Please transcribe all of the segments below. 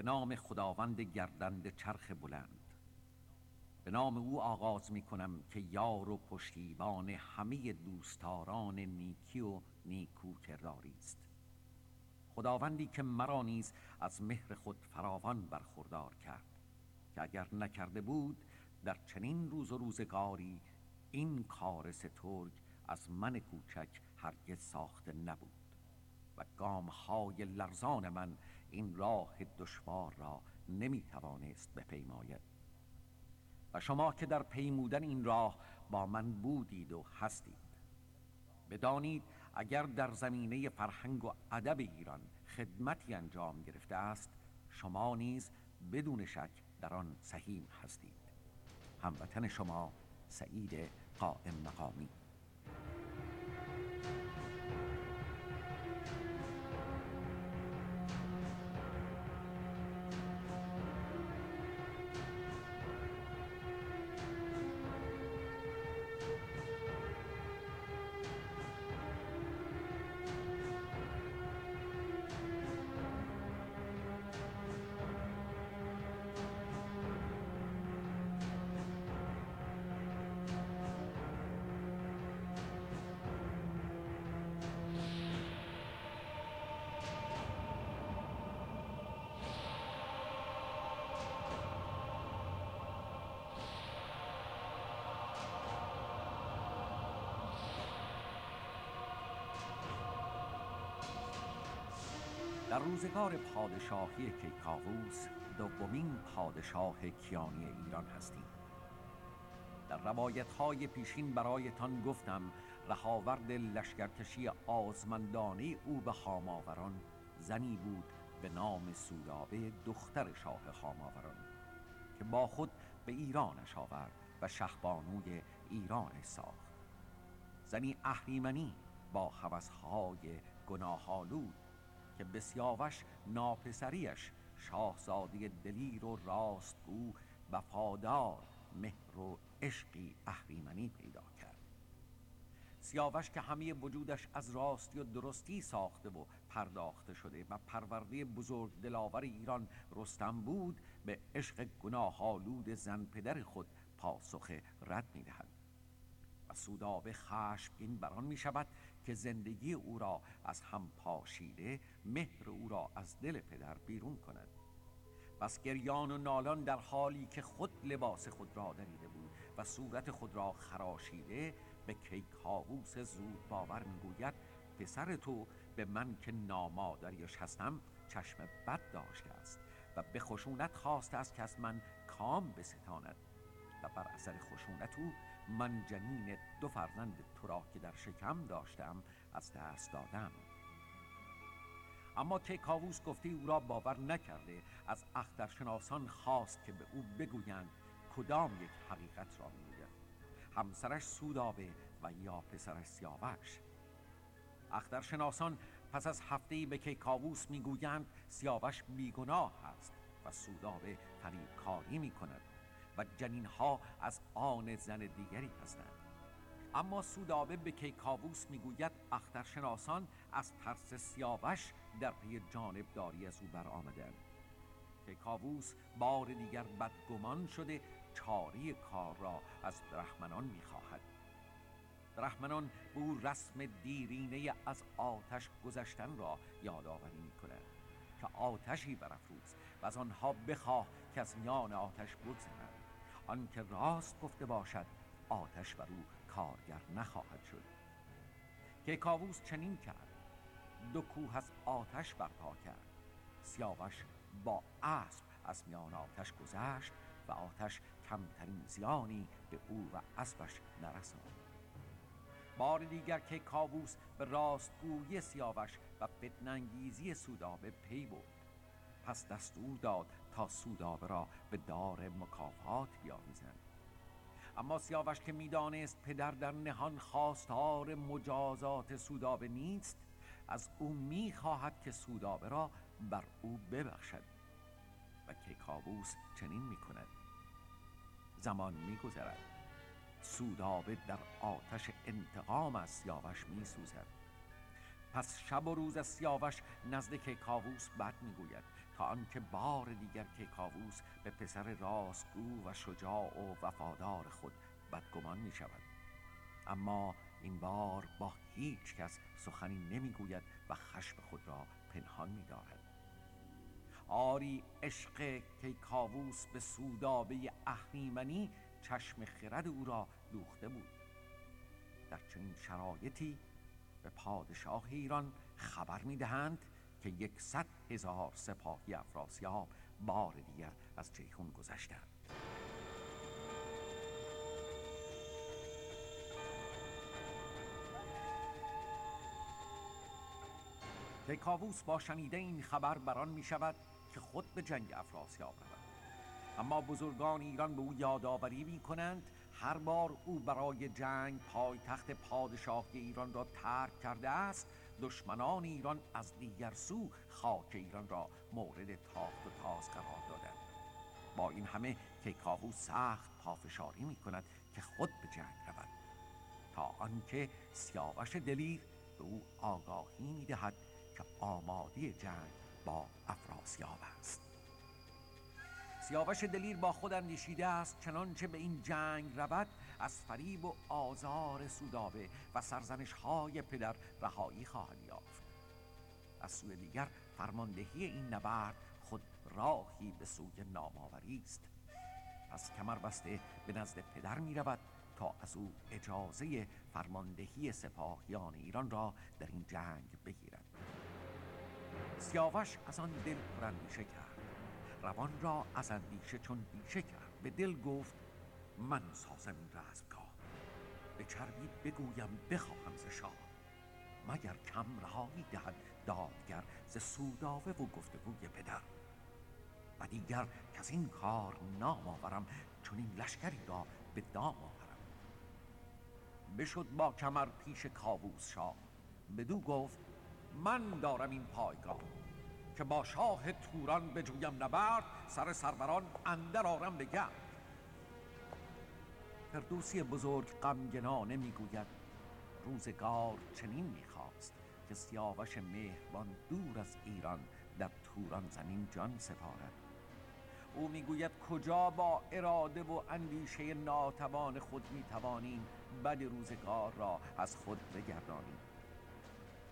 به نام خداوند گردند چرخ بلند. به نام او آغاز می کنم که یار و پشتیبان همه دوستداران نیکی و نیکو کرداری است. خداوندی که مرا نیز از مهر خود فراوان برخوردار کرد که اگر نکرده بود در چنین روز و روزگاری این کار سترگ از من کوچک هرگز ساخته نبود و گام های لرزان من این راه دشوار را نمی توانست بپیماید. و شما که در پیمودن این راه با من بودید و هستید بدانید اگر در زمینه فرهنگ و ادب ایران خدمتی انجام گرفته است شما نیز بدون شک در آن سهیم هستید. هموطن شما سعید قائم مقامی. در روزگار پادشاهی کیکاووس دومین پادشاه کیانی ایران هستیم. در روایت های پیشین برایتان گفتم رهاورد لشکرکشی آزمندانه او به خاماوران زنی بود به نام سودابه دختر شاه خاماوران که با خود به ایرانش آورد و شهبانوی ایران ساخت. زنی اهریمنی با حوثهای گناهالود که به سیاوش ناپسریش شاهزاده دلیر و راستگو وفادار مهر و عشقی اهریمنی پیدا کرد. سیاوش که همه وجودش از راستی و درستی ساخته و پرداخته شده و پرورده بزرگ دلاور ایران رستم بود به عشق گناهالود زن پدر خود پاسخ رد می‌دهد. و سودابه خشمگین بران می شود که زندگی او را از هم پاشیده مهر او را از دل پدر بیرون کند. پس گریان و نالان در حالی که خود لباس خود را دریده بود و صورت خود را خراشیده به کیکاووس زود باور می‌گوید پسر تو به من که نامادریش هستم چشم بد داشته است و به خشونت خواسته است که از من کام بستاند و بر اثر خشونت او من جنین دو فرزند تو را که در شکم داشتم از دست دادم. اما که کاووس گفته او را باور نکرده از اخترشناسان خواست که به او بگویند کدام یک حقیقت را می‌گوید. همسرش سودابه و یا پسرش سیاوش. اخترشناسان پس از هفته به کیکاووس می‌گویند سیاوش بیگناه است و سودابه کاری می کند و جنین ها از آن زن دیگری هستند. اما سودابه به کیکاووس می‌گوید اخترشناسان از ترس سیاوش در پی جانبداری از او برآمدند. کیکاووس بار دیگر بدگمان شده چاری کار را از درحمنان می‌خواهد. درحمنان به او رسم دیرینه از آتش گذشتن را یادآوری می‌کند که آتشی برافروز و از آنها بخواه که از میان آتش بگذرند آنکه راست گفته باشد آتش بر او کارگر نخواهد شد. که کاووس چنین کرد دو کوه از آتش برپا کرد. سیاوش با اسب از میان آتش گذشت و آتش کمترین زیانی به او و اسبش نرساند. بار دیگر که کاووس به راستگویی سیاوش و فتنانگیزی سودابه پی برد. پس دستور داد تا سودابه را به دار مکافات بیاویزند اما سیاوش که می‌دانست پدر در نهان خواستار مجازات سودابه نیست از او می‌خواهد که سودابه را بر او ببخشد و کیکاووس چنین می‌کند. زمان میگذرد. سودابه در آتش انتقام از سیاوش میسوزد. پس شب و روز از سیاوش نزد کیکاووس بد می‌گوید. آنکه بار دیگر که کاووس به پسر راستگو و شجاع و وفادار خود بدگمان می شود. اما این بار با هیچ کس سخنی نمی‌گوید و خشم خود را پنهان می دارد. آری عشق کیکاووس به سودابه اهریمنی چشم خرد او را دوخته بود. در چنین شرایطی به پادشاه ایران خبر می‌دهند که یکصد هزار سپاهی افراسیاب بار دیگر از جیهون گذشتند. کاووس با شنیده این خبر بران می شود که خود به جنگ افراسیاب رود. اما بزرگان ایران به او یادآوری می کنند هر بار او برای جنگ پایتخت پادشاهی ایران را ترک کرده است دشمنان ایران از دیگر سو خاک ایران را مورد تاخت و تاز قرار دادند. با این همه کیکاووس سخت پافشاری می کند که خود به جنگ رود. تا آنکه سیاوش دلیر به او آگاهی می دهد که آماده جنگ با افراسیاب است. سیاوش دلیر با خود اندیشیده است چنانچه به این جنگ رود از فریب و آزار سودابه و سرزنش های پدر رهایی خواهد یافت. از سوی دیگر فرماندهی این نبرد خود راهی به سوی نامآوری است. پس کمر بسته به نزد پدر می رود تا از او اجازه فرماندهی سپاهیان ایران را در این جنگ بگیرد. سیاوش از آن دل پراندیشه کرد. روان را از اندیشه چون بیشه کرد. به دل گفت من سازم این رزمگاه به چربی بگویم بخواهم ز شاه. مگر کم رهایی دهد دادگر ز سوداوه و گفتگوی پدر؟ و دیگر که از این کار نام آورم چون این لشکری را به دام آورم. بشد با کمر پیش کاووس شاه. بدو گفت من دارم این پایگاه. که با شاه توران به جویم نبرد سر سروران اندر آرم گرد فردوسی بزرگ غمگنانه می‌گوید روزگار چنین می‌خواست که سیاوش مهربان دور از ایران در توران زمین جان سپارد. او می‌گوید کجا با اراده و اندیشه ناتوان خود می‌توانیم بد روزگار را از خود بگردانیم.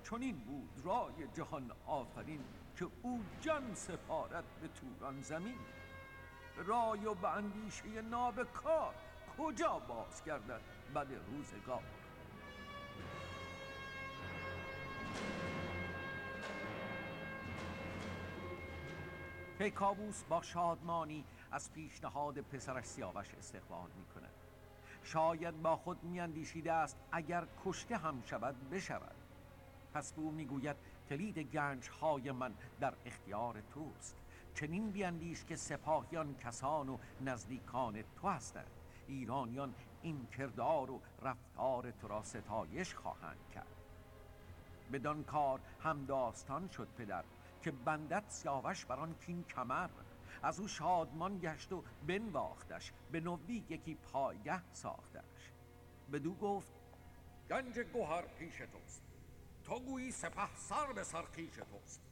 چون این بود رای جهان آفرین. که او جان سپارد به توران زمین. رای و به اندیشه نابکار کجا باز گردد بد روزگار؟ پیکاووس با شادمانی از پیشنهاد پسرش سیاوش استقبال می کند شاید با خود میاندیشیده است اگر کشته هم شود بشود. پس به او می‌گوید کلید گنج های من در اختیار توست. چنین بیاندیش که سپاهیان کسان و نزدیکان تو هستند. ایرانیان این کردار و رفتار تو را ستایش خواهند کرد. بدان کار هم داستان شد پدر که بندت سیاوش بران کین کمر. از او شادمان گشت و بنواختش به نوی یکی پایگه ساختش. بدو گفت گنج گوهر پیش توست. تو گویی سپه سر به سر خیش توست.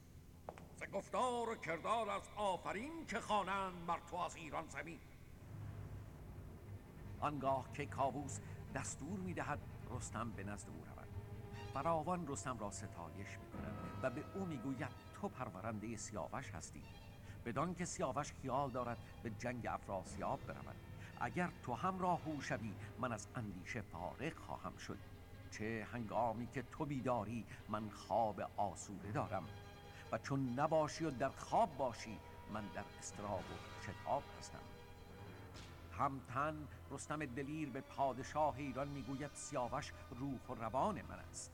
ز گفتار و کردار از آفرین که خوانند بر تو از ایران زمین. آنگاه که کاووس دستور می‌دهد رستم به نزد او رود. فراوان رستم را ستایش می‌کند و به او می‌گوید تو پرورنده سیاوش هستی. بدان که سیاوش خیال دارد به جنگ افراسیاب برود. اگر تو هم راهو شوی من از اندیشه فارغ خواهم شد. چه هنگامی که تو بیداری من خواب آسوده دارم. و چون نباشی و در خواب باشی من در استراب و شتاب هستم. همتن رستم دلیر به پادشاه ایران می‌گوید سیاوش روح و روان من است.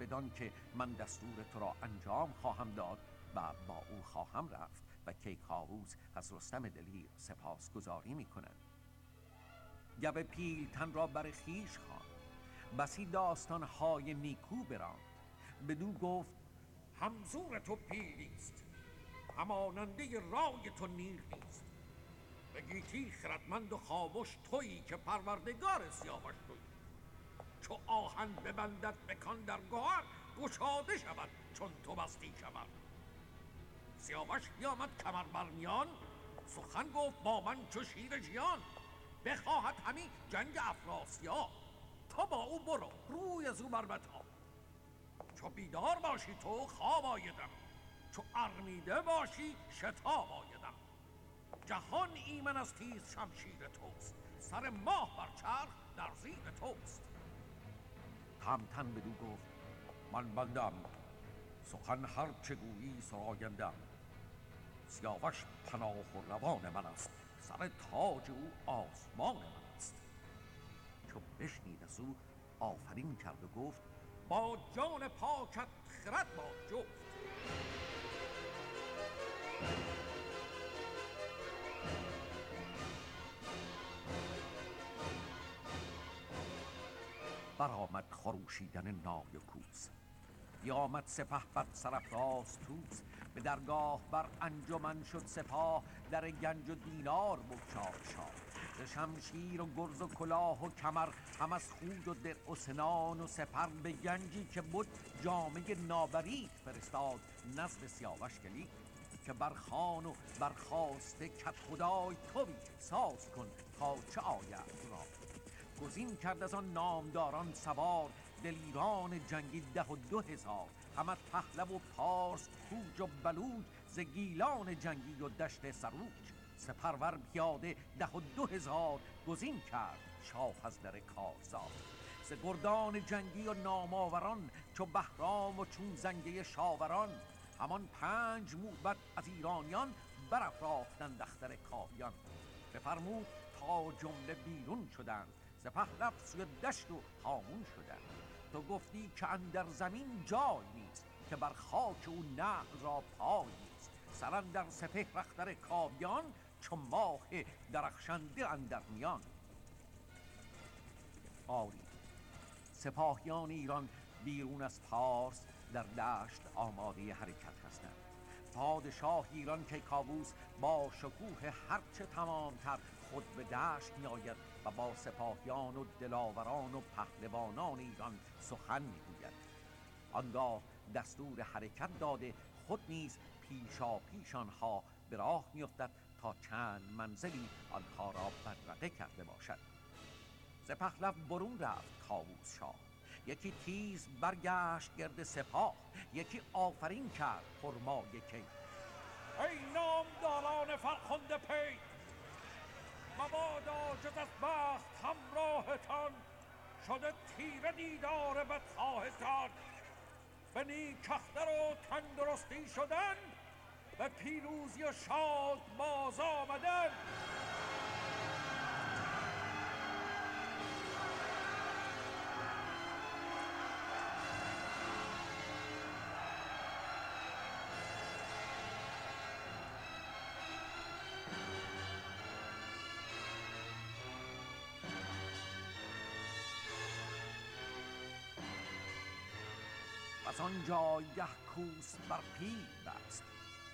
بدان که من دستور تو را انجام خواهم داد و با او خواهم رفت و کیکاووس از رستم دلیر سپاسگزاری می کند گب تن را بر خیش خواند. بسی داستان های نیکو براند. بدو گفت همزور تو پیلیست هماننده رای تو نیر نیست به گیتی خردمند و خاموش تویی که پروردگار سیاوش تویی. چو آهن ببندد بکان در گوهر گشاده شود چون تو بستی کمر. سیاوش بیامد کمر برمیان سخن گفت با من چو شیر جیان بخواهد همین جنگ افراسیاب. تو با او برو. روی از او بر چو بیدار باشی تو خواب آیدم. چو ارمیده باشی شتاب آیدم. جهان ایمن از تیز شمشیر توست. سر ماه بر چرخ در زیر توست. تمتن بدو گفت من بندم. سخن هر چه گویی سرایندم سیاوش پناه و روان من است. سر تاج او آسمان من چو بشنید. از او آفرین کرد و گفت با جان پاکت خرد با جفت. برآمد خروشیدن نای و کوس. بیامد سپه بر سرفراز توس به درگاه بر انجمن شد سپاه در گنج و دینار بگشاد شاه. ز شمشیر و گرز و کلاه و کمر هم از خود و در و سنان و سپر به گنجی که بود جامعه نابرید فرستاد نزد سیاوش کلید که بر خان و بر خواسته کت خدای توی ساز کن تا چه آید را. گزین کرد از آن نامداران سوار دلیران جنگی ده و دو هزار. همه پهلو و پارس کوج و بلوج ز گیلان جنگی و دشت سروج. سپرور پیاده ده و دو هزار گزین کرد شاه از در کارزار. ز گردان جنگی و ناماوران چو بهرام و چون زنگه شاوران همان پنج موبت از ایرانیان برافراختند اختر کاویان. بفرمود تا جمله بیرون شدند ز پهلو سوی دشت و هامون شدند. تو گفتی که اندر زمین جای نیست که بر خاک او نه را پای نیست. سران در سپه رختر کاویان چون ماه درخشنده اندر میان. آری سپاهیان ایران بیرون از پارس در دشت آماده حرکت هستند. پادشاه ایران که کابوس با شکوه هرچه تمامتر خود به دشت میآید و با سپاهیان و دلاوران و پهلوانان ایران سخن می‌گوید. آنگاه دستور حرکت داده خود نیز پیشا پیش آنها به راه میافتد تا چند منزلی آنها را بدرقه کرده باشد. ز برون رفت کاووس شاه. یکی تیز برگشت گرد سپاه یکی آفرین کرد پرمای کی. ای نامداران فرخنده پی مبادا جز از بخت همراهتان شده تیره دیدار بدخواهتان. به نیکختر و تندرستی شدن به پیروزی و شاد باز آمدن. از آن جایگه کوس بر پیر بست.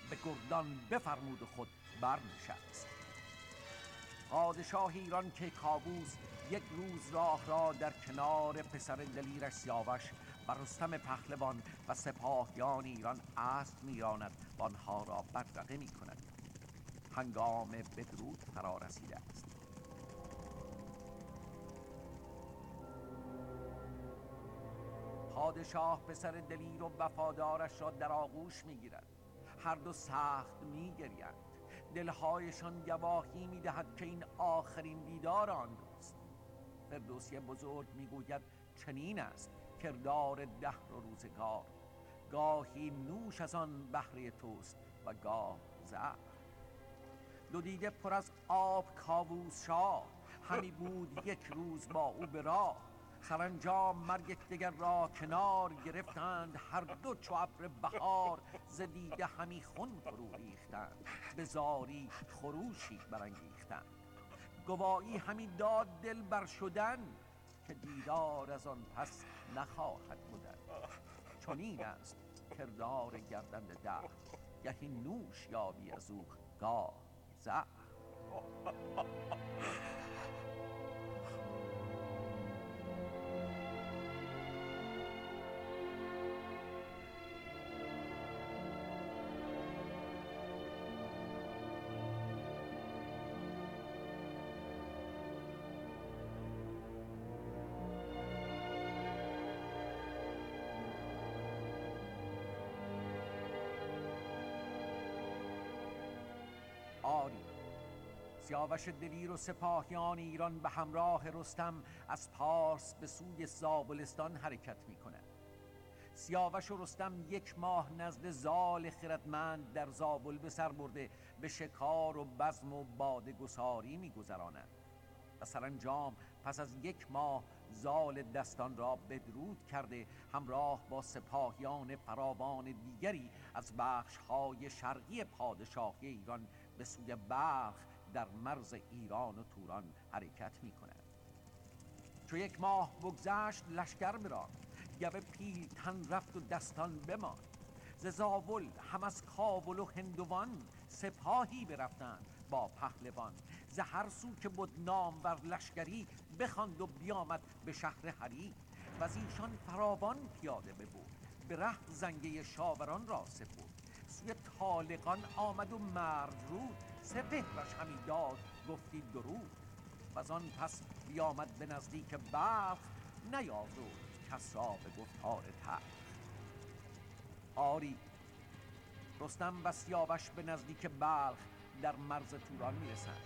به گردان بفرمود خود برنشست. پادشاه ایران که کابوس یک روز راه را در کنار پسر دلیرش سیاوش و رستم پهلوان و سپاهیان ایران اسب میراند و آنها را بدرقه می کند هنگام بدرود فرا رسیده است. پادشاه پسر دلیر و وفادارش را در آغوش می‌گیرد. هر دو سخت میگریند دلهایشان گواهی می‌دهد که این آخرین دیدار آن دوست. فردوسی بزرگ می‌گوید چنین است کردار دهر و روزگار. گاهی نوش از آن بهره توست و گاه زهر. دو دیده پر از آب کاووس شاه. همی بود یک روز با او به راه. سرانجام مرگ یکدیگر را کنار گرفتند. هر دو چو ابر بهار ز دیده همی خون فرو ریختند. به زاری خروشی برانگیختند. گوایی همی داد دل بر شدن که دیدار از آن پس نخواهد بودن. چنین است کردار گردنده ده گهی نوش یابی از او گاه زهر. سیاوش دلیر و سپاهیان ایران به همراه رستم از پارس به سوی زابلستان حرکت می کند سیاوش و رستم یک ماه نزد زال خردمند در زابل به سر برده به شکار و بزم و باده گساری می گذرانند و سرانجام پس از یک ماه زال دستان را بدرود کرده همراه با سپاهیان فراوان دیگری از بخش های شرقی پادشاهی ایران به سوی بلخ در مرز ایران و توران حرکت می کند چو یک ماه بگذشت لشکر براند. گوه تن رفت و دستان بماند. ز زاول هم از کابل و هندوان سپاهی برفتند با پهلوان. ز هر سو که بود نامور لشکری بخواند و بیامد به شهر هری و از ایشان فراوان پیاده ببود. به ره زنگه شاوران را سپرد. سوی طالقان آمد و مرد رود سپهرش همی داد گفتی درود. و آن پس بیامد به نزدیک بلخ نیازرد کس را به گفتار تخت. آری رستم و سیاوش به نزدیک بلخ در مرز توران می‌رسند.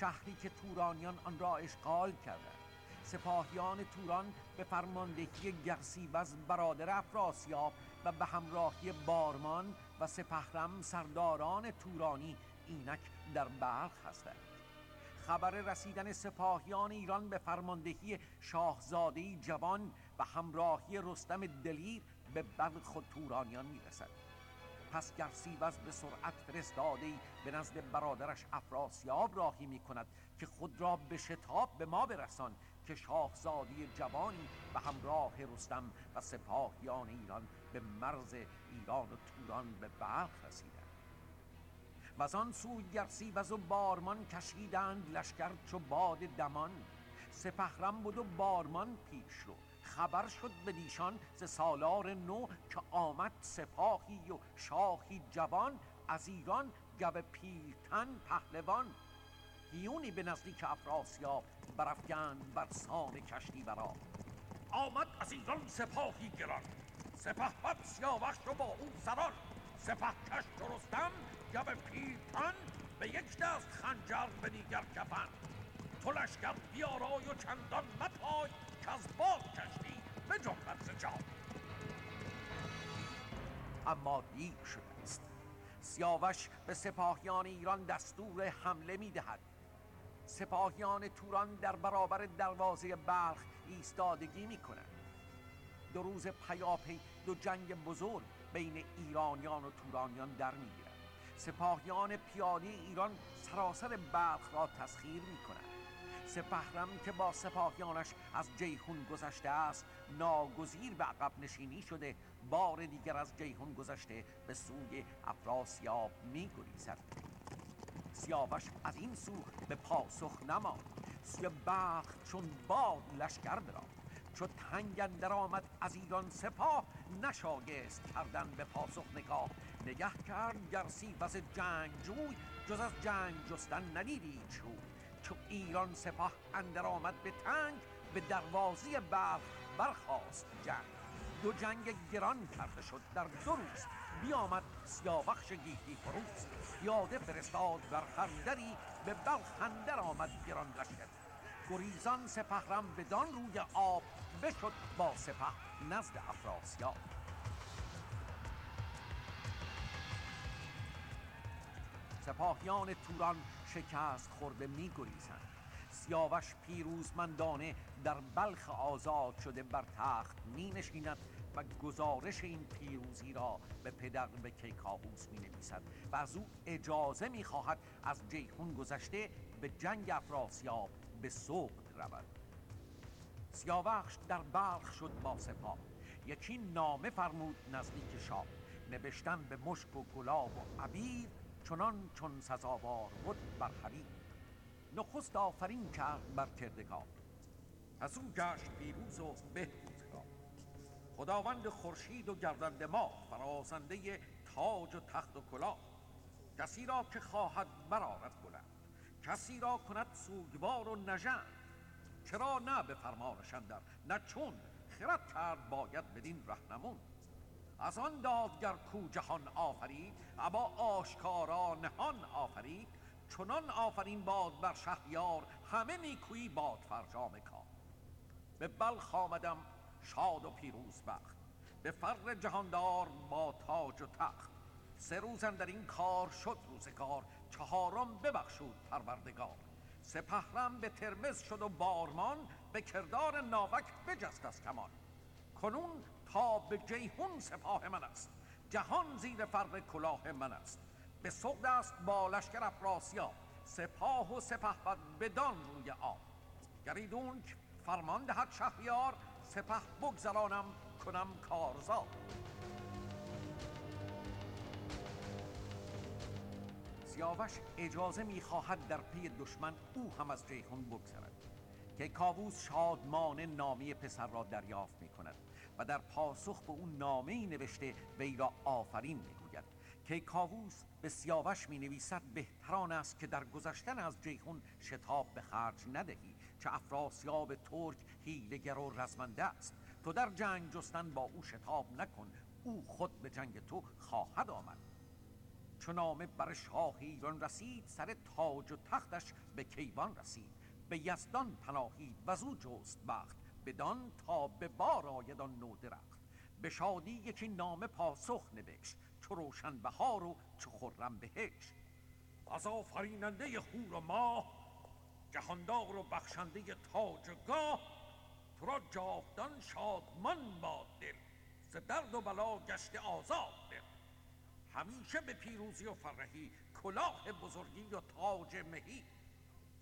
شهری که تورانیان آن را اشغال کردند. سپاهیان توران به فرماندهی گرسیوز برادر افراسیاب و به همراهی بارمان و سپهرم سرداران تورانی اینک در بلخ هستند. خبر رسیدن سپاهیان ایران به فرماندهی شاهزاده جوان و همراهی رستم دلیر به بلخ و تورانیان می‌رسد. پس گرسیوز به سرعت فرستاده به نزد برادرش افراسیاب راهی می کند که خود را به شتاب به ما برسان که شاهزاده جوانی به همراه رستم و سپاهیان ایران به مرز ایران و توران به بلخ رسیدند. و آن سوی گرسیوز و بارمان کشیدند لشکر چو باد دمان. سپهرم بود و بارمان پیش رو. خبر شد به دیشان ز سالار نو که آمد سپاهی و شاهی جوان از ایران گو پیلتن پهلوان. هیونی به نزدیک افراسیاب برافگند بر سان کشتی برا. آمد از ایران سپاهی گران. سپه سیاوش و با او سران سپه کش درستم گو پیلتن به یک دست خنجر به دیگر کفن. تو لشکر بیارای و چندان مپای که از باد کشتی به جنبت ز اما دیر شده است سیاوش به سپاهیان ایران دستور حمله می دهد. سپاهیان توران در برابر دروازه بلخ ایستادگی می کنند. دو روز پیاپی دو جنگ بزرگ بین ایرانیان و تورانیان در می‌گیرد. سپاهیان پیاده ایران سراسر بلخ را تسخیر می کنند سپهرم که با سپاهیانش از جیهون گذشته است ناگزیر به عقب نشینی شده بار دیگر از جیهون گذشته به سوی افراسیاب می گریزد سیاوش از این سو به پاسخ نماند. سوی بخت چون باد لشکر برا چو تنگ اندر آمد از ایران سپاه نشایست کردن به پاسخ نگاه. نگه کرد گرسی وز جنگ جوی جز از جنگ جستن ندیدی چوی. چو ایران سپاه اندر آمد به تنگ به دروازی بلخ برخاست جنگ. دو جنگ گران کرده شد در دو روز. بیامد سیاوخش گیتی فروز. یاده فرستاد بر خندری به بلخ اندر آمد گران لشکر. گریزان سپهرم بدان روی آب بشد با سپه نزد افراسیاب. سپاهیان توران شکست خورده می گریزند سیاوش پیروزمندانه در بلخ آزاد شده بر تخت می نشیند و گزارش این پیروزی را به پدر به کیکاووس می نویسد و از او اجازه می خواهد از جیهون گذشته به جنگ افراسیاب به سوق رود. سیاوخش در بلخ شد با سپاه. یکی نامه فرمود نزدیک شاه. نوشتن به مشک و گلاب و عبیر چنان چون سزاوار بود بر حریر نخست آفرین کرد بر کردگار. از اون گشت پیروز و بهروزگار. خداوند خورشید و گردنده ما فرازنده تاج و تخت و کلاه. کسی را که خواهد برارد بلند. کسی را کند سوگوار و نژند. چرا نه به فرمانش اندر نه چون خرد کرد باید بدین رهنمون. از آن دادگر کو جهان آفرید ابا آشکارا نهان آفرید. چنان آفرین باد بر شهریار همه نیکویی باد فرجام کار. به بلخ آمدم شاد و پیروز بخت. به فر جهاندار با تاج و تخت. سه روز در این کار شد روزگار. چهارم ببخشود پروردگار. سپهرم به ترمز شد و بارمان به کردار ناوک بجست از کمان. کنون تا به جیهون سپاه من است. جهان زیر فر کلاه من است. به سغد است با لشکر افراسیاب سپاه و سپه بد بدان روی آب. گریدونک فرمان دهد شهریار سپه بگذرانم کنم کارزار. سیاوش اجازه می‌خواهد در پی دشمن او هم از جیهون بگذرد که کاووس شادمان نامی پسر را دریافت می کند و در پاسخ به او نامه نوشته وی را آفرین می‌گوید که کاووس به سیاوش می نویسد بهتران است که در گذشتن از جیهون شتاب به خرج ندهی چه افراسیاب ترک هیلگر و رزمنده است تو در جنگ جستن با او شتاب نکن او خود به جنگ تو خواهد آمد چو نامه بر شاه ایران رسید سر تاج و تختش به کیوان رسید. به یزدان پناهید و زو جست بخت بدان تا به بار آید آن نو درخت. به شادی یکی نامه پاسخ نوشت چو روشن بهار و چو خرم بهشت. از آفریننده هور و ماه جهاندار و بخشنده تاج و گاه تو را جاودان شادمان باد دل. ز درد و بلا گشت آزاد دل. همیشه به پیروزی و فرهی کلاه بزرگی و تاج مهی.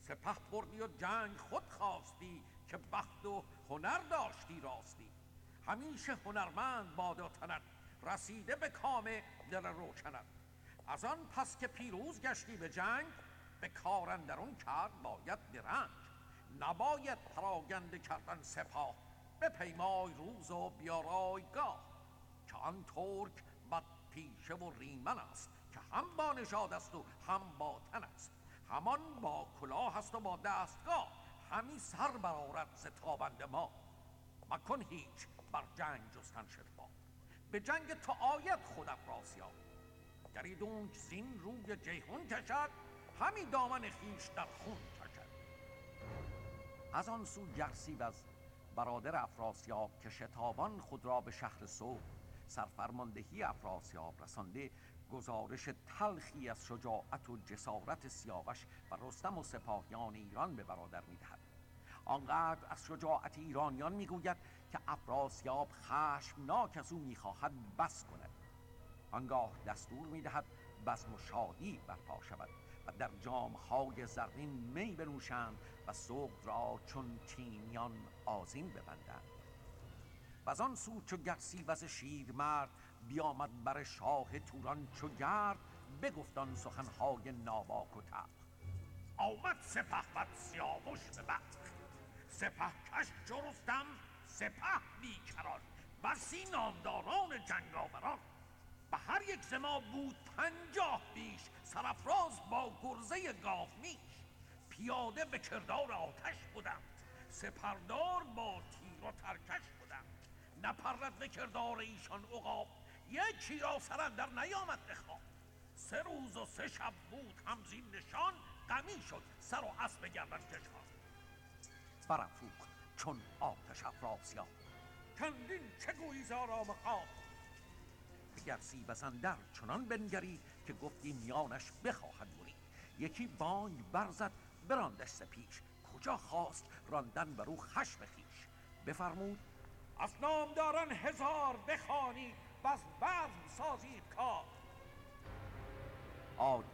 سپه بردی و جنگ خود خواستی که بخت و هنر داشتی راستی. همیشه هنرمند باد و تنت رسیده به کام دل روشنت. از آن پس که پیروز گشتی به جنگ به کارندرون کرد باید درنگ نباید پراگنده کردن سپاه به پیمای روز و بیارای گاه. که آن ترک پیشه و ریمن است که هم با نژاد است و هم با تن است. همان با کلاه است و با دستگاه. همی سر برارد ز تابنده ما. مکن هیچ بر جنگ جستن شتبا به جنگ تو آید خود افراسیاب گریدونک زین روی جیهون کشد همی دامن خیش در خون کشد. از آن سو گرسیو از برادر افراسیاب که شتابان خود را به شهر صبح سرفرماندهی افراسیاب رسانده گزارش تلخی از شجاعت و جسارت سیاوش و رستم و سپاهیان ایران به برادر می‌دهد. آنقدر از شجاعت ایرانیان می‌گوید که افراسیاب خشمناک از او می‌خواهد بس کند. آنگاه دستور می‌دهد بزم و شادی برپا شود و در جامهای زرین می بنوشند و سوق را چون چینیان آزین ببندند. و آن سو چو گرسیوز شیرمرد بیامد بر شاه توران چو گرد بگفتان سخنهای ناباک و تق آمد سپه بد سیاوش به بخت سپه کش چو رستم سپه بیکران. بسی نامداران جنگاوران. به هر یک ز ما بود پنجاه بیش سرافراز با گرزه گاومیش پیاده به کردار آتش بودم. سپردار با تیر و ترکش نپرد به کردار ایشان عقاب. یکی را سر در نیامد بخواب سه روز و سه شب بود هم زین نشان غمی شد سر و اسب گردش کشان. برافروخت چون آتش افراسیاب. چندین چه گویی ز آرام خواب بگرسی بسندر چنان بنگری که گفتی میانش بخواهد برید یکی بانگ برزد براندش ز پیش کجا خواست راندن بر او خشم خویش؟ بفرمود از نامداران هزار بخوانید و از بزم سازید کار. آری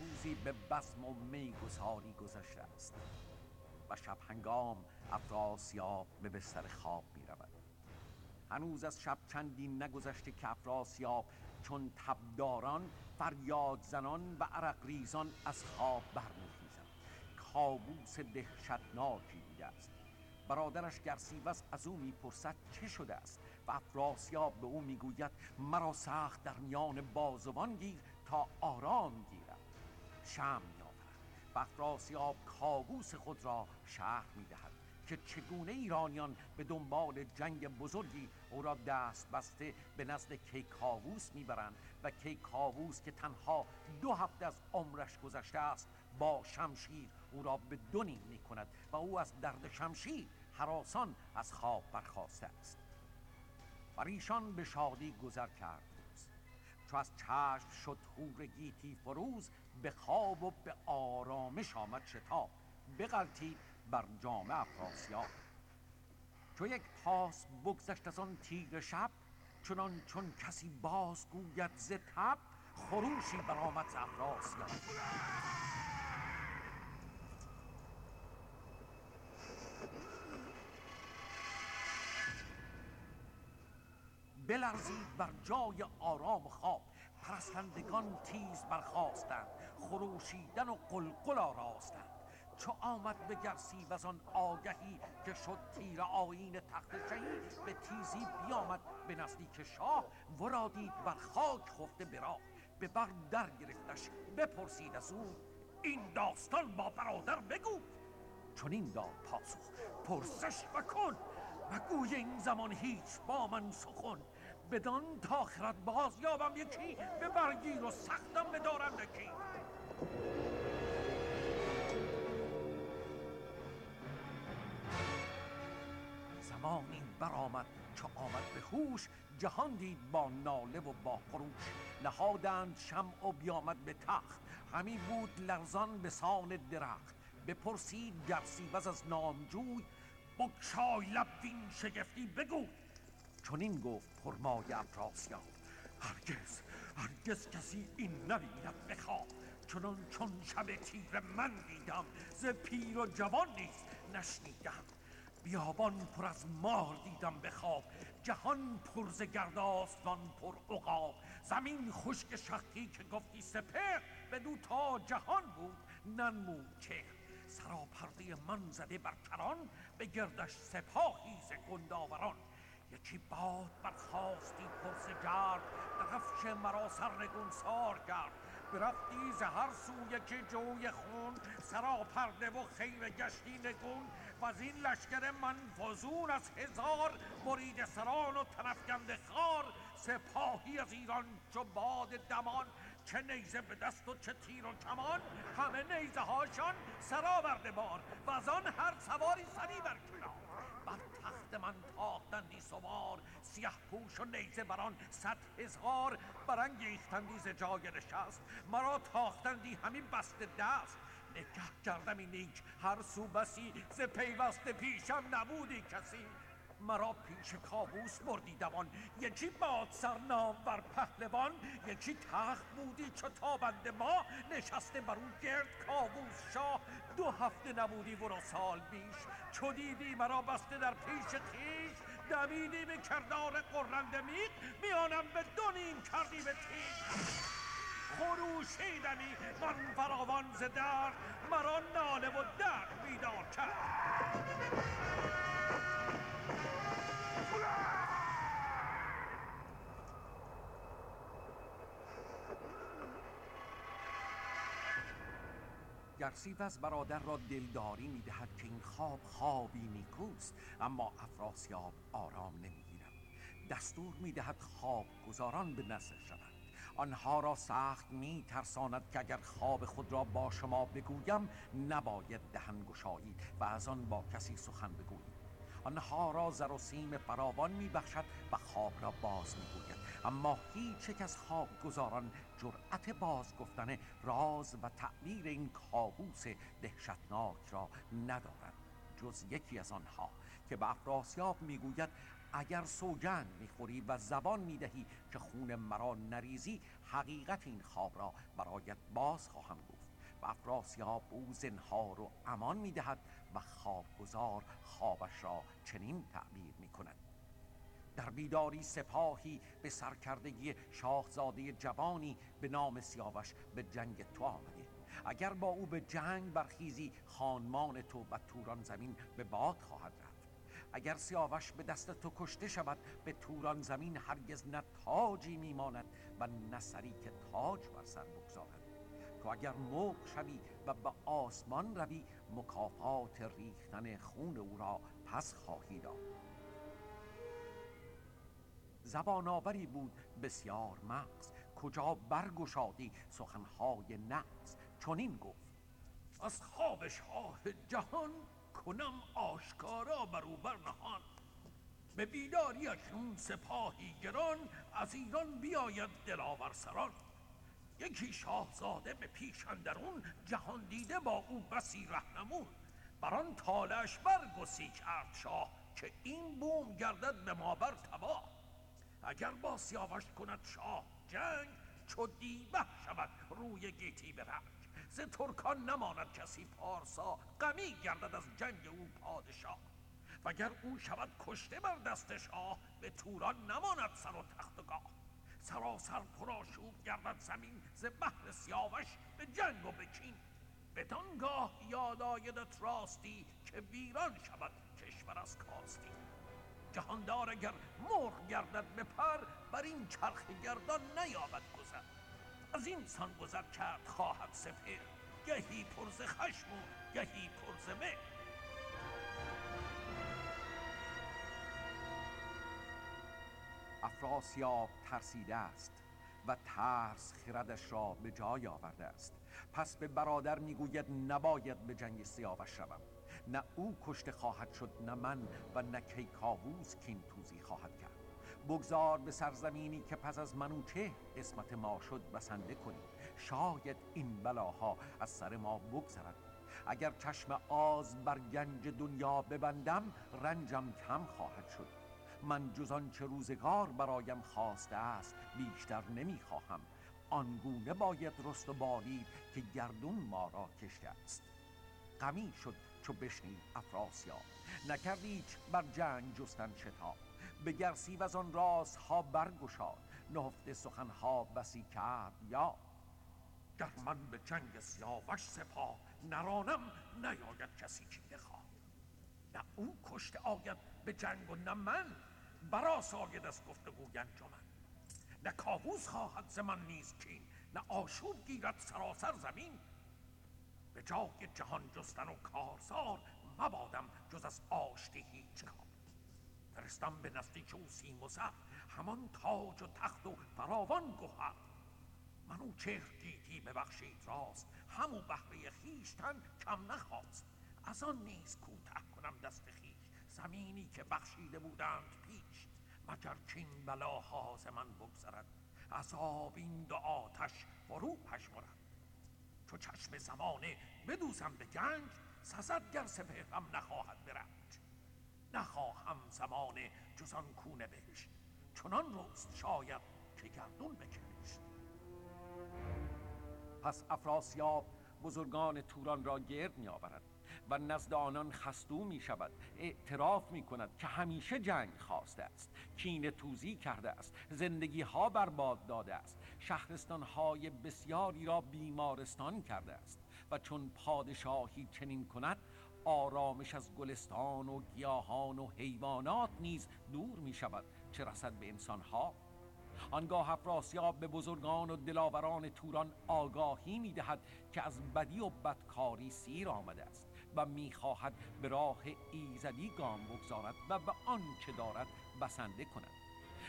روزی به بزم و میگساری گذشته است و شب هنگام افراسیاب به بستر خواب می رود هنوز از شب چندین نگذشته که افراسیاب چون تبداران فریاد زنان و عرق ریزان از خواب برمیخیزد. کابوس دهشتناکی دیده است. برادرش گرسیوز از او می‌پرسد چه شده است و افراسیاب به او می‌گوید مرا سخت در میان بازوان گیر تا آرام گیرم شم میآورد و افراسیاب کابوس خود را شهر می‌دهد که چگونه ایرانیان به دنبال جنگ بزرگی او را دست بسته به نزد کیکاووس می‌برند و کیکاووس که تنها دو هفته از عمرش گذشته است با شمشیر او را به دو نیم می کند و او از درد شمشیر حراسان از خواب برخواسته است. بر ایشان به شادی گذر کرد چو از چشم شد هور گیتی فروز به خواب و به آرامش آمد شتاب. بغلطید بر جامع افراسیاب. چو یک پاس بگذشت از آن تیر شب چنان چون کسی باز گوید ز تب خروشی برآمد ز افراسیاب. بلرزید بر جای آرام خواب. پرستندگان تیز برخواستند خروشیدن و قلقل آراستند. چو آمد به گرسی و آن آگهی که شد تیر آیین تخت شهی به تیزی بیامد به نزدیک شاه ورا دید بر خاک خفته به راه. به بر در گرفتش بپرسید از او این داستان با برادر بگو. چون این داد پاسخ پرسش بکن و گوی این زمان هیچ با من سخن. بدان تا خرد باز یابم یکی. به برگیر و سختم بدارم یکی. زمانی برآمد چو آمد به هوش جهان دید با ناله و با خروش. نهادند شمع و بیامد به تخت. همی بود لرزان به سان درخت. بپرسید گرسیوز از نامجوی بگشای لب این شگفتی بگو. چون این گفت پرمای افراسیاب هرگز هرگز کسی این نبیند بخواب. چنان چون شب تیر من دیدم ز پیر و جوان نیز نشنیدم. بیابان پر از مار دیدم به جهان پر ز گرداستان پر عقاب. زمین خشک شخی که گفتی سپر بدو تا جهان بود ننمود چه سراپرده من زده بر کران به گردش سپاهی ز گنداوران. یکی باد برخواستی پرس گرد درفش مرا سرنگون سار کرد. برفتی ز هر سو یکی جوی خون سرا پرده و خیمه گشتی نگون. و از این لشکر من فزون از هزار برید سران و تنفگند خار. سپاهی از ایران چو باد دمان چه نیزه به دست و چه تیر و کمان. همه نیزه هاشان سرا بار و از آن هر سواری سری بر بر تخت من تاختندی سوار سیه پوش و نیزه بران صد هزار. برانگیختندی ز جای نشست مرا تاختندی همین بست دست. نگه کردم این هر سو بسی ز پیوست پیشم نبودی کسی. مرا پیش کابوس بردی دوان. یکی باد سرنام بر پهلوان یکی تخت بودی چو تابند ما. نشسته بر اون گرد کابوس شاه. دو هفته نبودی ورا سال بیش. چو دیدی مرا بسته در پیش خیش دمیدی به کردار قرند میق میانم به دو نیم کردی به تیغ. خروشیدنی من فراوان ز درد. مرا ناله و درد بیدار کرد. گرسیوز برادر را دلداری می‌دهد که این خواب خوابی نیکوست اما افراسیاب آرام نمی‌گیرد. دستور می‌دهد خواب گزاران به نزد شود آنها را سخت می ترساند که اگر خواب خود را با شما بگویم نباید دهن گشایید و از آن با کسی سخن بگویید آنها را زر و سیم فراوان میبخشد و خواب را باز می‌گوید. اما هیچ یک از خواب گزاران جرأت باز گفتن راز و تعبیر این کابوس دهشتناک را ندارد جز یکی از آنها که به افراسیاب می‌گوید اگر سوگند می‌خوری و زبان می‌دهی که خون مرا نریزی حقیقت این خواب را برایت باز خواهم گفت. و افراسیاب او زنهار و امان می‌دهد و خوابگزار خوابش را چنین تعبیر بیداری سپاهی به سرکردگی شاهزاده جوانی به نام سیاوش به جنگ تو آمده. اگر با او به جنگ برخیزی خانمان تو و توران زمین به باد خواهد رفت. اگر سیاوش به دست تو کشته شود به توران زمین هرگز نه تاجی میماند و نه که تاج بر سر بگذارد. که اگر موق شوی و به آسمان روی مکافات ریختن خون او را پس خواهی داد. زبان آوری بود. بسیار مغز. کجا برگشادی سخنهای نقص چنین گفت. از خواب شاه جهان کنم آشکارا بر او برنهان. به بیداری اکنون سپاهی گران از ایران بیاید دلاور سران. یکی شاهزاده به پیش اندرون جهان دیده با او بسی رهنمون. بر آن تالش برگسی کرد شاه که این بوم گردد به ما بر تباه. اگر با سیاوش کند شاه جنگ چو دیبه شود روی گیتی به ز ترکان نماند کسی پارسا غمی گردد از جنگ او پادشاه. وگر او شود کشته بر دست شاه به توران نماند سر و تخت و گاه. سراسر پرآشوب گردد زمین ز بحر سیاوش به جنگ و به کین بدانگاه یاد آیدت راستی که ویران شود کشور از کاستی. جهاندار اگر مرغ گردد به پر بر این چرخ گردان نیابد گذر. از این سان گذر کرد خواهد سپر گهی پرز خشم و گهی پرز مه افراسیاب ترسیده است و ترس خردش را به جای آورده است. پس به برادر می‌گوید نباید به جنگ سیاوش شوم. نه او کشته خواهد شد نه من و نه کیکاووس کین توزی خواهد کرد. بگذار به سرزمینی که پس از منوچه قسمت ما شد بسنده کنیم. شاید این بلاها از سر ما بگذرد اگر چشم آز بر گنج دنیا ببندم رنجم کم خواهد شد. من جز چه روزگار برایم خواسته است بیشتر نمی‌خواهم. آنگونه باید رست و بالید که گردون ما را کشته است. غمی شد چو بشنید افراسیاب نکرد هیچ بر جنگ جستن شتاب. به گرسی و آن ها برگشاد. نهفته سخنها بسی کرد یا. گر من به جنگ سیاوش سپاه نرانم نیاید کسی که بخواد. نه او کشته آید به جنگ و نه من. برا ساید از گفتگوی انجمن. نه کاووس خواهد ز من نیز کین. نه آشوب گیرد سراسر زمین. به جای جهان جستن و کارزار مبادم جز از آشتی هیچ کار فرستم به نزدیک او سیم و زر همان تاج و تخت و فراوان گوهر منو چهر گیتی ببخشید راست همو بهره خیشتن کم نخواست. از آن نیز کوته کنم دست خیش زمینی که بخشیده بودند پیش. مگر چین بلاها ز من بگذرد؟ عذاب این دو آتش فرو پشمرد چو چشم زمانه بدوزم به جنگ سزد گر سپهرم نخواهد برنج. نخواهم زمانه جز آن کونه بهشت چنان روست شاید که گردون بکشت. پس افراسیاب بزرگان توران را گرد می آورد و نزد آنان خستو می شود اعتراف می کند که همیشه جنگ خواسته است کین توزی کرده است زندگی ها برباد داده است شهرستان های بسیاری را بیمارستان کرده است و چون پادشاهی چنین کند آرامش از گلستان و گیاهان و حیوانات نیز دور می شود چه رسد به انسان ها آنگاه افراسیاب به بزرگان و دلاوران توران آگاهی می دهد که از بدی و بدکاری سیر آمده است. و می‌خواهد به راه ایزدی گام بگذارد و به آنچه دارد بسنده کند.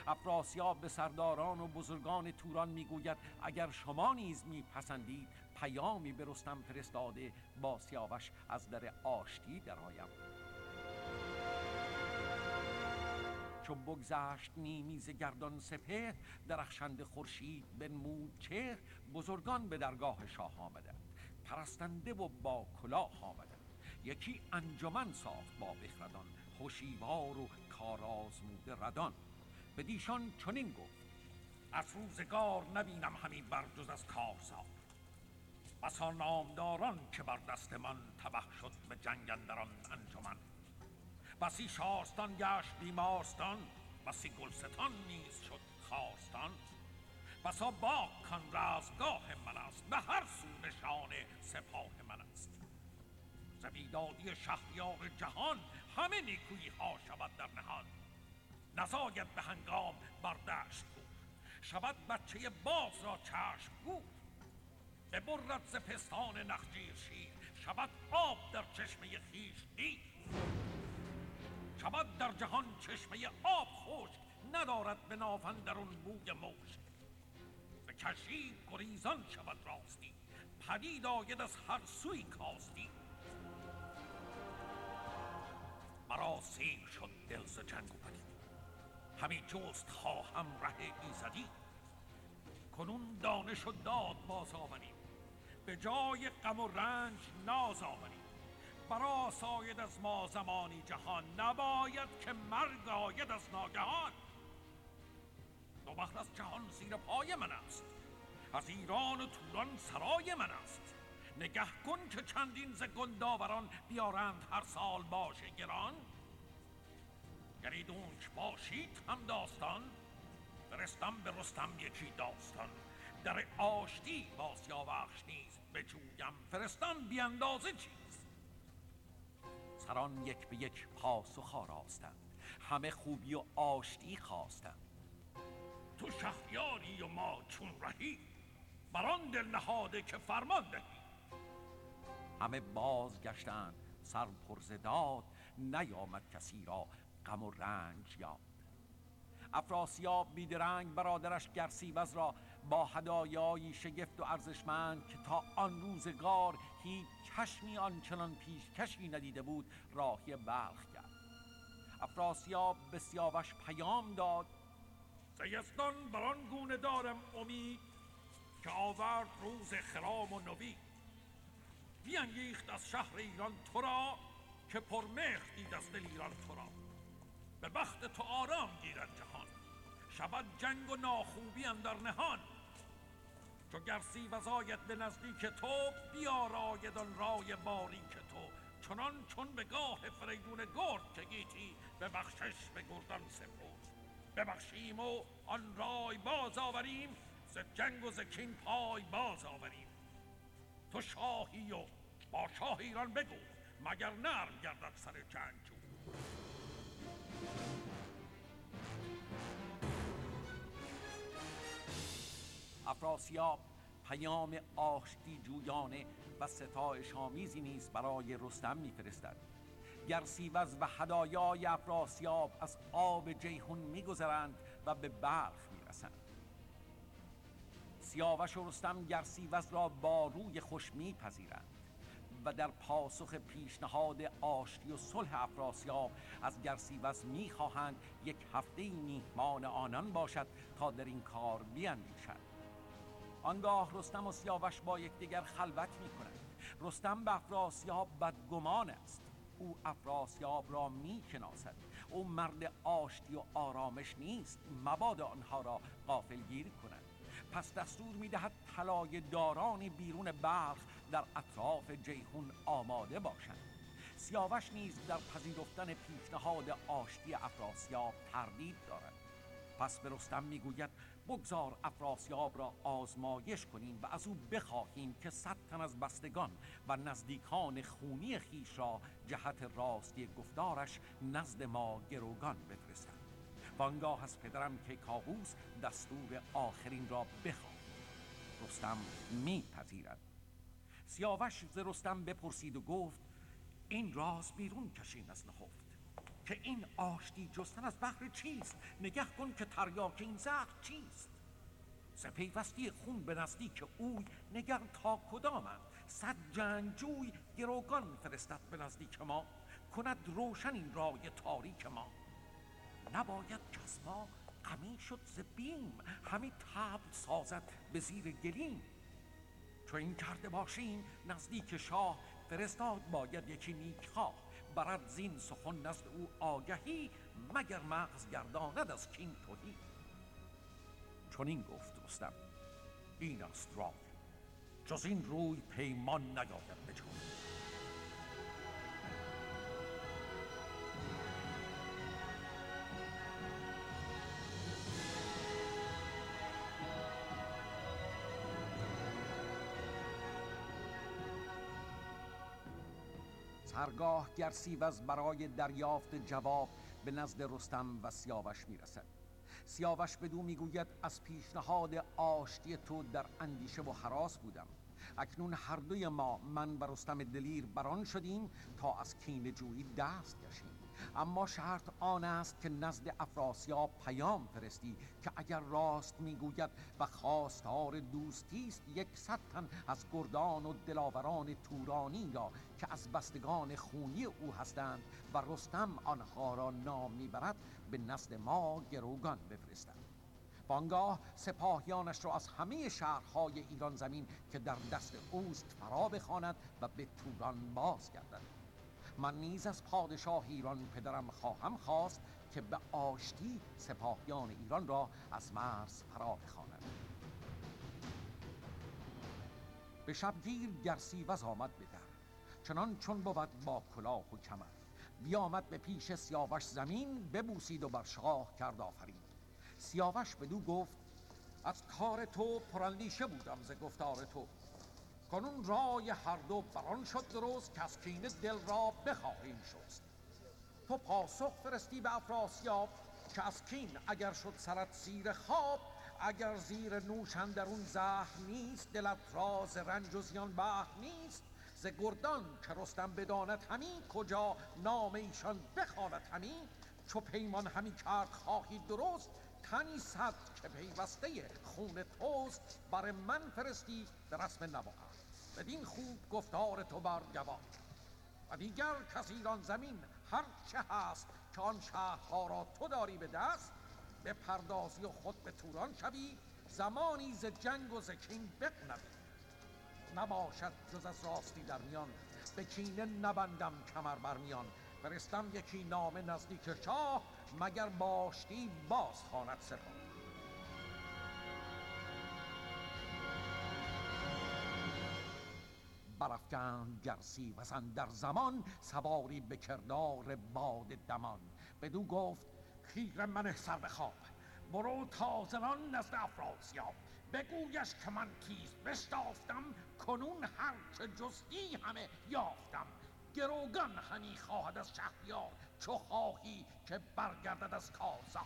افراسیاب به سرداران و بزرگان توران می‌گوید اگر شما نیز میپسندید پیامی به رستم فرستاده با سیاوش از در آشتی درآیم. چون بگذشت نیمی ز گردان سپهر درخشند خورشید بنمود چهر بزرگان به درگاه شاه آمدند. پرستنده و با کلاه آمدند. یکی انجمن ساخت با بخردان خوشیوار و کارازموده ردان. به دیشان چنین گفت از روزگار نبینم همین بر جز از کارزار بسا نامداران که بر دست من تبه شد به جنگ اندران انجمن. بسی شارستان گشت بیمارستان بسی گلستان نیز شد خواستان بسا باغ کن رازگاه من است به هر سو نشان سپاه من زبیدادی شهریار جهان همه نیکویی ها شود در نهان. نزاید به هنگام بر دشت بود شود بچه باز را چشم بود ببرد ز پستان نخجیر شیر. شود آب در چشمه خیش دیر شود در جهان چشمه آب خشک. ندارد به نافندرون بوی مشک. به کشی گریزان شود راستی. پدید آید از هر سوی کاستی. مرا سیر شد دل ز جنگ و پدید همی جست خواهم ره ایزدی کنون دانش و داد باز آوریم به جای غم و رنج ناز آوریم برا ساید از ما زمانی جهان نباید که مرگ آید از ناگهان دو از جهان زیر پای من است از ایران و توران سرای من است نگه کن که چندین ز گنداوران بیارند هر سال باشه گران. گریدونش باشید هم داستان فرستم به رستم یکی داستان. در آشتی با سیاوخش نیز بجویم فرستان بیاندازه چیز. سران یک به یک پاسخ آراستند همه خوبی و آشتی خواستند. تو شهریاری و ما چون رهی بران دل نهاده که فرمان دهی. همه بازگشتند سر پرزداد نیامد کسی را غم و رنج یاد افراسیاب بیدرنگ برادرش گرسیوز را با هدایایی شگفت و ارزشمند که تا آن روزگار هیچ چشمی آنچنان کشی ندیده بود راهی بلخ کرد. افراسیاب به سیاوش پیام داد زیستان بران گونه دارم امید که آورد روز خرام و نوید. بیانگیخت از شهر ایران تو را که پرمهر دید از دل ایران تو را. به بخت تو آرام گیرد جهان. شود جنگ و ناخوبی اندر نهان. چو گرسی وزایت به نزدیک تو بیاراید آن رای باریک تو. چنان چون به گاه فریدون گرد که گیتی به بخشش به گردان سپرد. ببخشیم و آن رای باز آوریم ز جنگ و ز پای باز آوریم. تو شاهی و با شاه ایران بگو مگر نرم گردد سر جنگ افراسیاب پیام آشتی جویانه و ستایش آمیزی نیز برای رستم میفرستد. گرسیوز و هدایای افراسیاب از آب جیهون میگذرند و به بلخ می‌رسند. سیاوش و رستم گرسیوز را با روی خوش میپذیرند و در پاسخ پیشنهاد آشتی و صلح افراسیاب از گرسیوز می‌خواهند یک هفته میهمان آنان باشد تا در این کار بیاندیشند آنگاه رستم و سیاوش با یکدیگر خلوت می‌کنند. رستم به افراسیاب بدگمان است. او افراسیاب را می‌شناسد. او مرد آشتی و آرامش نیست. مباد آنها را غافلگیر کند. پس دستور می‌دهد طلای داران بیرون بلخ در اطراف جیهون آماده باشند. سیاوش نیز در پذیرفتن پیشنهاد آشتی افراسیاب تردید دارد. پس به رستم می‌گوید بگذار افراسیاب را آزمایش کنیم و از او بخواهیم که صد تن از بستگان و نزدیکان خونی خیش را جهت راستی گفتارش نزد ما گروگان بفرستند وانگاه از پدرم که کابوس دستور آخرین را بخواد رستم میپذیرد. سیاوش ز رستم بپرسید و گفت این راز بیرون کشین از نهفت که این آشتی جستن از بحر چیست؟ نگه کن که تریاک این زخم چیست؟ ز پیوستی خون به نزدیک اوی نگر تا کدامند؟ صد جنگجوی گروگان فرستد به نزدیک ما کند روشن این رای تاریک ما. نباید کس ما غمی شد ز بیم. همی تب سازد به زیر گلیم. چو این کرده باشیم نزدیک شاه فرستاد باید یکی نیکخواه برد زین سخن نزد او آگهی مگر مغز گرداند از کین توهی چون این گفت رستم. این است راه. جز این روی پیمان نیاید به هرگاه گرسیوز برای دریافت جواب به نزد رستم و سیاوش می‌رسد. سیاوش بدو می‌گوید از پیشنهاد آشتی تو در اندیشه و حراس بودم. اکنون هر دوی ما من و رستم دلیر بران شدیم تا از کین جویی دست گشیم اما شرط آن است که نزد افراسیاب پیام فرستی که اگر راست می‌گوید و خواستار دوستی است یک تن از گردان و دلاوران تورانی را که از بستگان خونی او هستند و رستم آنها را نام می‌برد به نزد ما گروگان بفرستند. بانگاه سپاهیانش را از همه شهرهای ایران زمین که در دست اوست فرا بخواند و به توران بازگردد. من نیز از پادشاه ایران پدرم خواهم خواست که به آشتی سپاهیان ایران را از مرز فرا بخواند. به شبگیر گرسیوز آمد به چنان چون بود با کلاه و کمر. بیامد به پیش سیاوش زمین ببوسید و بر شاه کرد آفرین. سیاوش بدو گفت از کار تو پراندیشه بودم ز گفتار تو. کنون رای هر دو بران شد درست که از کین دل را بخواهیم شست. تو پاسخ فرستی به افراسیاب که کین اگر شد سرت سیر خواب اگر زیر نوشن اون زهر نیست دلت راز رنج و زیان نیست. ز گردان که رستم بداند همی کجا نام ایشان بخواند همی؟ چو پیمان همی کرد خواهی درست تنی صد که پیوسته خون توست. بر من فرستی به رسم نباید بدین خوب گفتار تو بر گواه و دیگر کسی ایران زمین هر چه هست که آن شهرها را تو داری به دست به پردازی و خود به توران شوی زمانی ز جنگ و ز کین نباشد جز از راستی در میان به کینه نبندم کمر بر میان فرستم یکی نامه نزدیک شاه مگر باشتی باز خواند سپاه برافکند گرسی وزن در زمان سواری به کردار باد دمان. بدو گفت خیر من سر به خواب برو تازنان نزد افراسیاب. بگویش که من کیست بشتافتم کنون هر چه جستی همه یافتم. گروگان همی خواهد از شهریار چو خواهی که برگردد از کازا.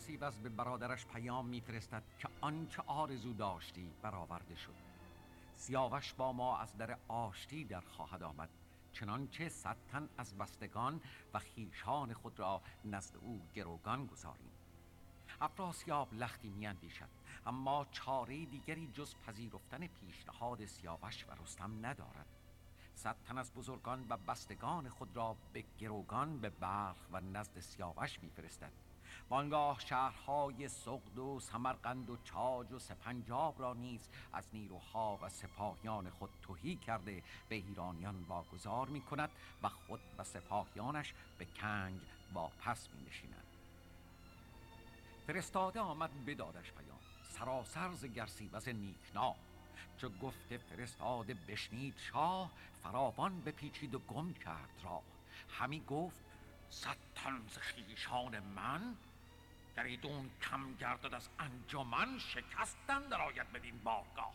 گرسیوز به برادرش پیام میفرستد که آنچه آرزو داشتی برآورده شد. سیاوش با ما از در آشتی در خواهد آمد چنانچه صد تن از بستگان و خیشان خود را نزد او گروگان گذاریم. افراسیاب لختی میاندیشد اما چاره دیگری جز پذیرفتن پیشنهاد سیاوش و رستم ندارد. صد تن از بزرگان و بستگان خود را به گروگان به برخ و نزد سیاوش میفرستد. وانگاه شهرهای سغد و سمرقند و چاج و سپنجاب را نیز از نیروها و سپاهیان خود توهی کرده به ایرانیان واگذار می کند و خود و سپاهیانش به کنگ با پس می نشیند. فرستاده آمد بدادش پیام. سراسر ز گرسیوز نیکنا چو گفته فرستاده بشنید شاه فراوان بپیچید و گم کرد را. همی گفت صد تن خیشان من؟ در ایدون کم گردد از انجمن شکستن در آید بدین بارگاه.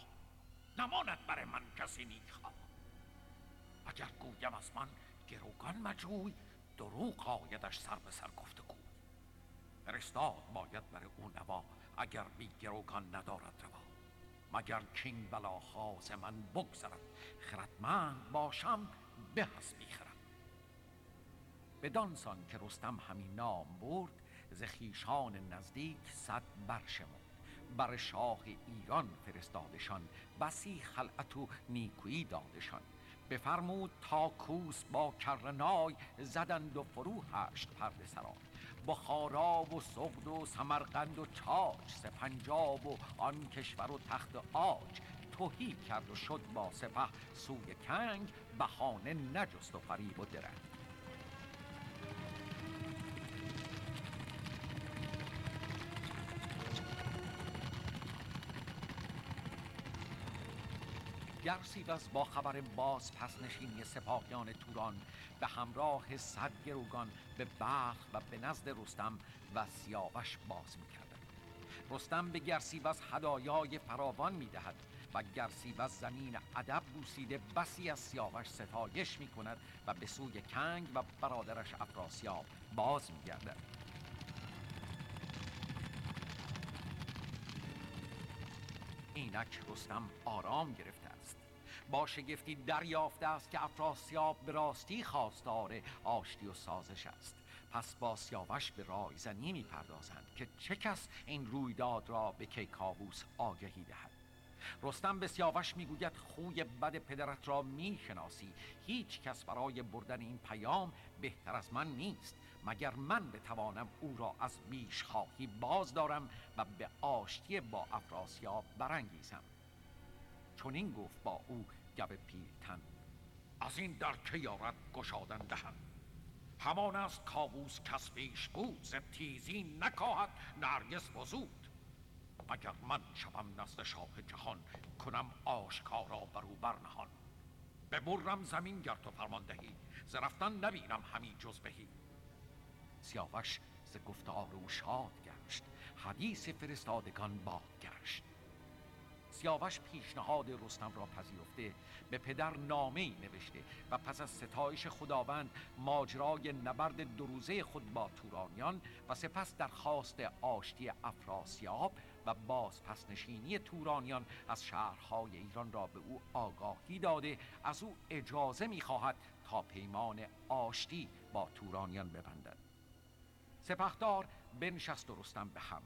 نماند بر من کسی نیخواه اگر گویم از من گروگان مجوی دروغ آیدش سر به سر گفته گوی فرستاد باید بر او نوا اگر بی گروگان ندارد روا. مگر کین بلا خاص من بگذرد خردمند باشم به از بیخرد بدانسان که رستم همین نام برد ز خیشان نزدیک صد برشمرد بر شاه ایران فرستادشان بسی خلعت و نیکویی دادشان. بفرمود تا کوس با کرنای زدند و فرو هشت پرده سرای. بخارا و سغد و سمرقند و چاچ سپنجاب و آن کشور و تخت آج. توهی کرد و شد با سپه سوی کنگ بهانه نجست و فریب و درنگ. گرسیوز با خبر باز پس نشینی سپاهیان توران به همراه صد گروگان به بخ و به نزد رستم و سیاوش باز می رستم به گرسیبز هدایای فراوان می‌دهد و گرسیبز زمین ادب بوسیده بسی از سیاوش ستایش می کند و به سوی کنگ و برادرش افراسیاب باز می گردد. اینک رستم آرام گرفته است با شگفتی دریافته است که افراسیاب به راستی خواستار آشتی و سازش است. پس با سیاوش به رایزنی می‌پردازند که چه کس این رویداد را به کیکاووس آگهی دهد؟ رستم به سیاوش می‌گوید خوی بد پدرت را می‌شناسی. هیچ کس برای بردن این پیام بهتر از من نیست. مگر من بتوانم او را از بیش خواهی باز دارم و به آشتی با افراسیاب برانگیزم؟ چون این گفت با او گب پیلتن از این در که یارد گشادن دهن همان است کاووس کس پیش بود ز تیزی نکاهد نرگس بزود مگر من شوم نزد شاه جهان کنم آشکارا برو برنهان. ببرم زمین گر تو فرمان دهی ز رفتن نبینم همی جز بهی. سیاوش ز گفتار او شاد گشت حدیث فرستادگان باد گشت. سیاوش پیشنهاد رستم را پذیرفته به پدر نامه ای نوشته و پس از ستایش خداوند ماجرای نبرد دو روزه خود با تورانیان و سپس درخواست آشتی افراسیاب و باز پس نشینی تورانیان از شهرهای ایران را به او آگاهی داده از او اجازه می‌خواهد تا پیمان آشتی با تورانیان ببندد. سپهدار بنشست و رستم به هم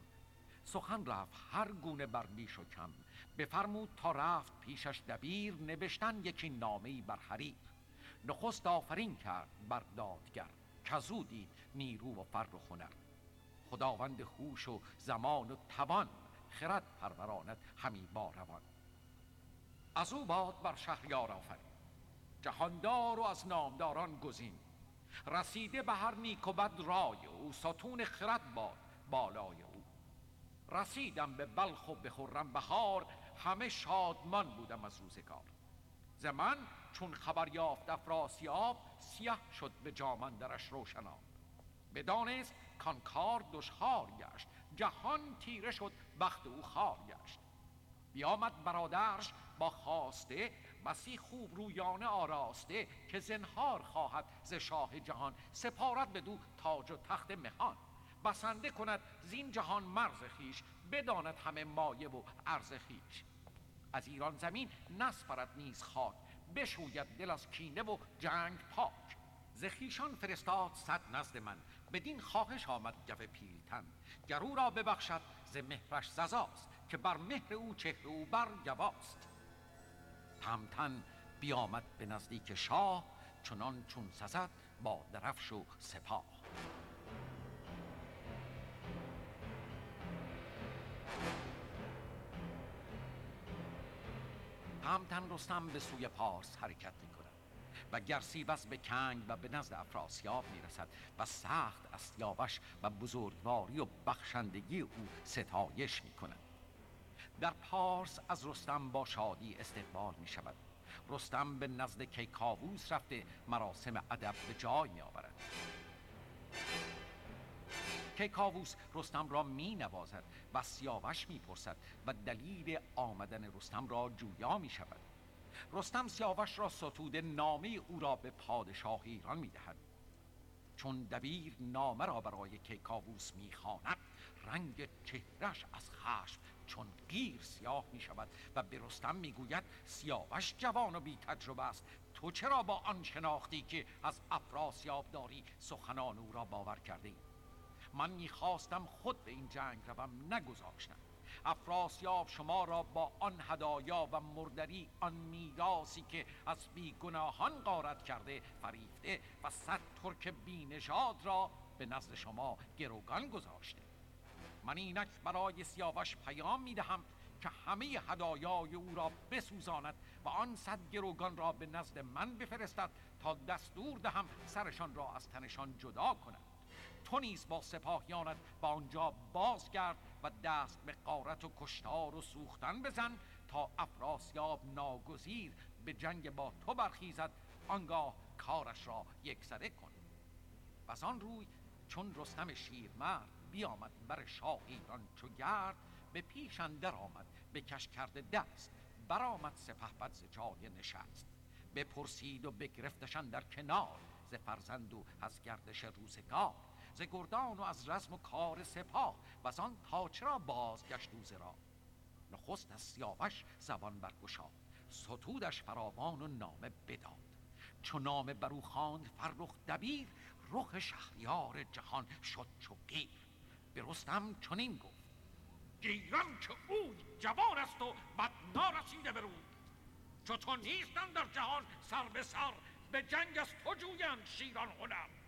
سخن رفت هر گونه بر بیش و کم. بفرمود تا رفت پیشش دبیر نوشتن یکی نامه بر حریر. نخست آفرین کرد بر دادگر کزو دید نیرو و فر و هنر. خداوند هوش و زمان و توان خرد پروراند همی باروان از او باد بر شهریار آفرین. جهاندار و از نامداران گزین. رسیده به هر نیک و بد رای او ستون خرد باد بالای رسیدم به بلخ و به خرم بهار همه شادمان بودم از روزگار. ز من چون خبر یافت افراسیاب سیه شد به جامندرش روشناب. بدانست کان کار دشخار گشت جهان تیره شد بخت او خار گشت. بیامد برادرش با خواسته بسی خوب رویانه آراسته که زنهار خواهد ز شاه جهان. سپارت بدو تاج و تخت مهان. بسنده کند زین جهان مرز خیش بداند همه مایه و عرض خیش از ایران زمین نسپرد نیز خاک بشوید دل از کینه و جنگ پاک. زخیشان فرستاد صد نزد من بدین خواهش آمد جو پیلتن. گر او را ببخشد ز مهرش سزاست که بر مهر او چهر او بر گواست. تمتن بیامد به نزدیک شاه چنان چون سزد با درفش و سپاه. تمتن رستم به سوی پارس حرکت می کند و گرسیوز به کنگ و به نزد افراسیاب می رسد و سخت از و بزرگواری و بخشندگی او ستایش می کند در پارس از رستم با شادی استقبال می شود رستم به نزد کیکاووس رفته مراسم ادب به جای می آورد کیکاووس رستم را می نوازد و سیاوش می پرسد و دلیل آمدن رستم را جویا می شود رستم سیاوش را ستوده نامه او را به پادشاه ایران می دهد چون دبیر نامه را برای کیکاووس می خواند رنگ چهرش از خشم چون گیر سیاه می شود و به رستم می گوید سیاوش جوان و بی تجربه است. تو چرا با آن شناختی که از افراسیاب داری سخنان او را باور کرده ای؟ من می‌خواستم خود به این جنگ روم نگذاشتم. افراسیاب شما را با آن هدایا و مردری آن میراسی که از بیگناهان غارت کرده فریفته و صد ترک بینژاد را به نزد شما گروگان گذاشته. من اینک برای سیاوش پیام می‌دهم که همه هدایای او را بسوزاند و آن صد گروگان را به نزد من بفرستد تا دستور دهم سرشان را از تنشان جدا کند. تو نیز با سپاهیانت به آنجا بازگرد و دست به قارت و کشتار و سوختن بزن تا افراسیاب ناگزیر به جنگ با تو برخیزد آنگاه کارش را یکسره کن. و آن روی چون رستم شیرمرد بیامد بر شاه ایران چو گرد به پیش اندر آمد به کش کرده دست برآمد سپهبد ز جای نشست. بپرسید و بگرفتشان در کنار ز فرزند و از گردش روزگار. ز گردان و از رزم و کار سپاه. آن تاچه را بازگشت او را. نخست از سیاوش زبان برگشاد. ستودش فراوان و نامه بداد. چو نامه برو خواند فرخ دبیر رخ شهریار جهان شد چو قیر به رستم چنین گفت گیرم که او جوان است و بد نارسیده به روی. چو تو نیستن در جهان سر به سر به جنگ از تو جویند شیران هنر.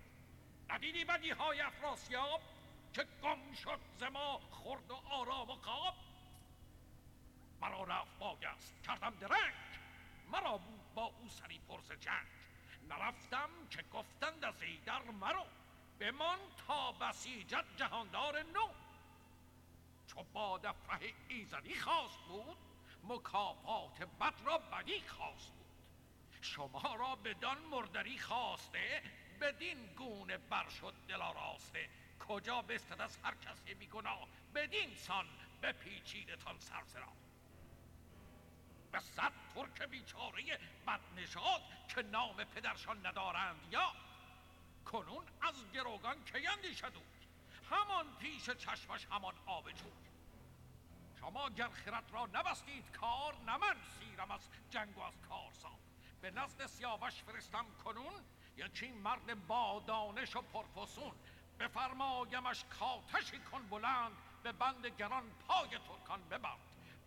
ندیدی بدی های افراسیاب که گم شد ز ما خورد و آرام و خواب؟ مرا رفت بایست کردم درنگ. مرا بود با او سری پرز جنگ. نرفتم که گفتند از ایدر مرو. بمان تا بسیجت جهاندار نو. چو با دفعه ایزدی خواست بود مکافات بد را بدی خواست بود. شما را بدان مردری خواسته بدین گونه بر شد راسته کجا بستد از هر کسی بدین سان بپیچیدتان سرسرا به صد ترک بیچاره بدنشاد که نام پدرشان ندارند. یا کنون از گروگان که اندیشد همان پیش چشمش همان آب جوی. شما گر خرد را نبستید کار نه من سیرم از جنگ و از کارزار به نزد سیاوش فرستم کنون یکی مرد با دانش و پرفسون؟ بفرمایمش کاتشی کن بلند به بند گران پای ترکان ببند.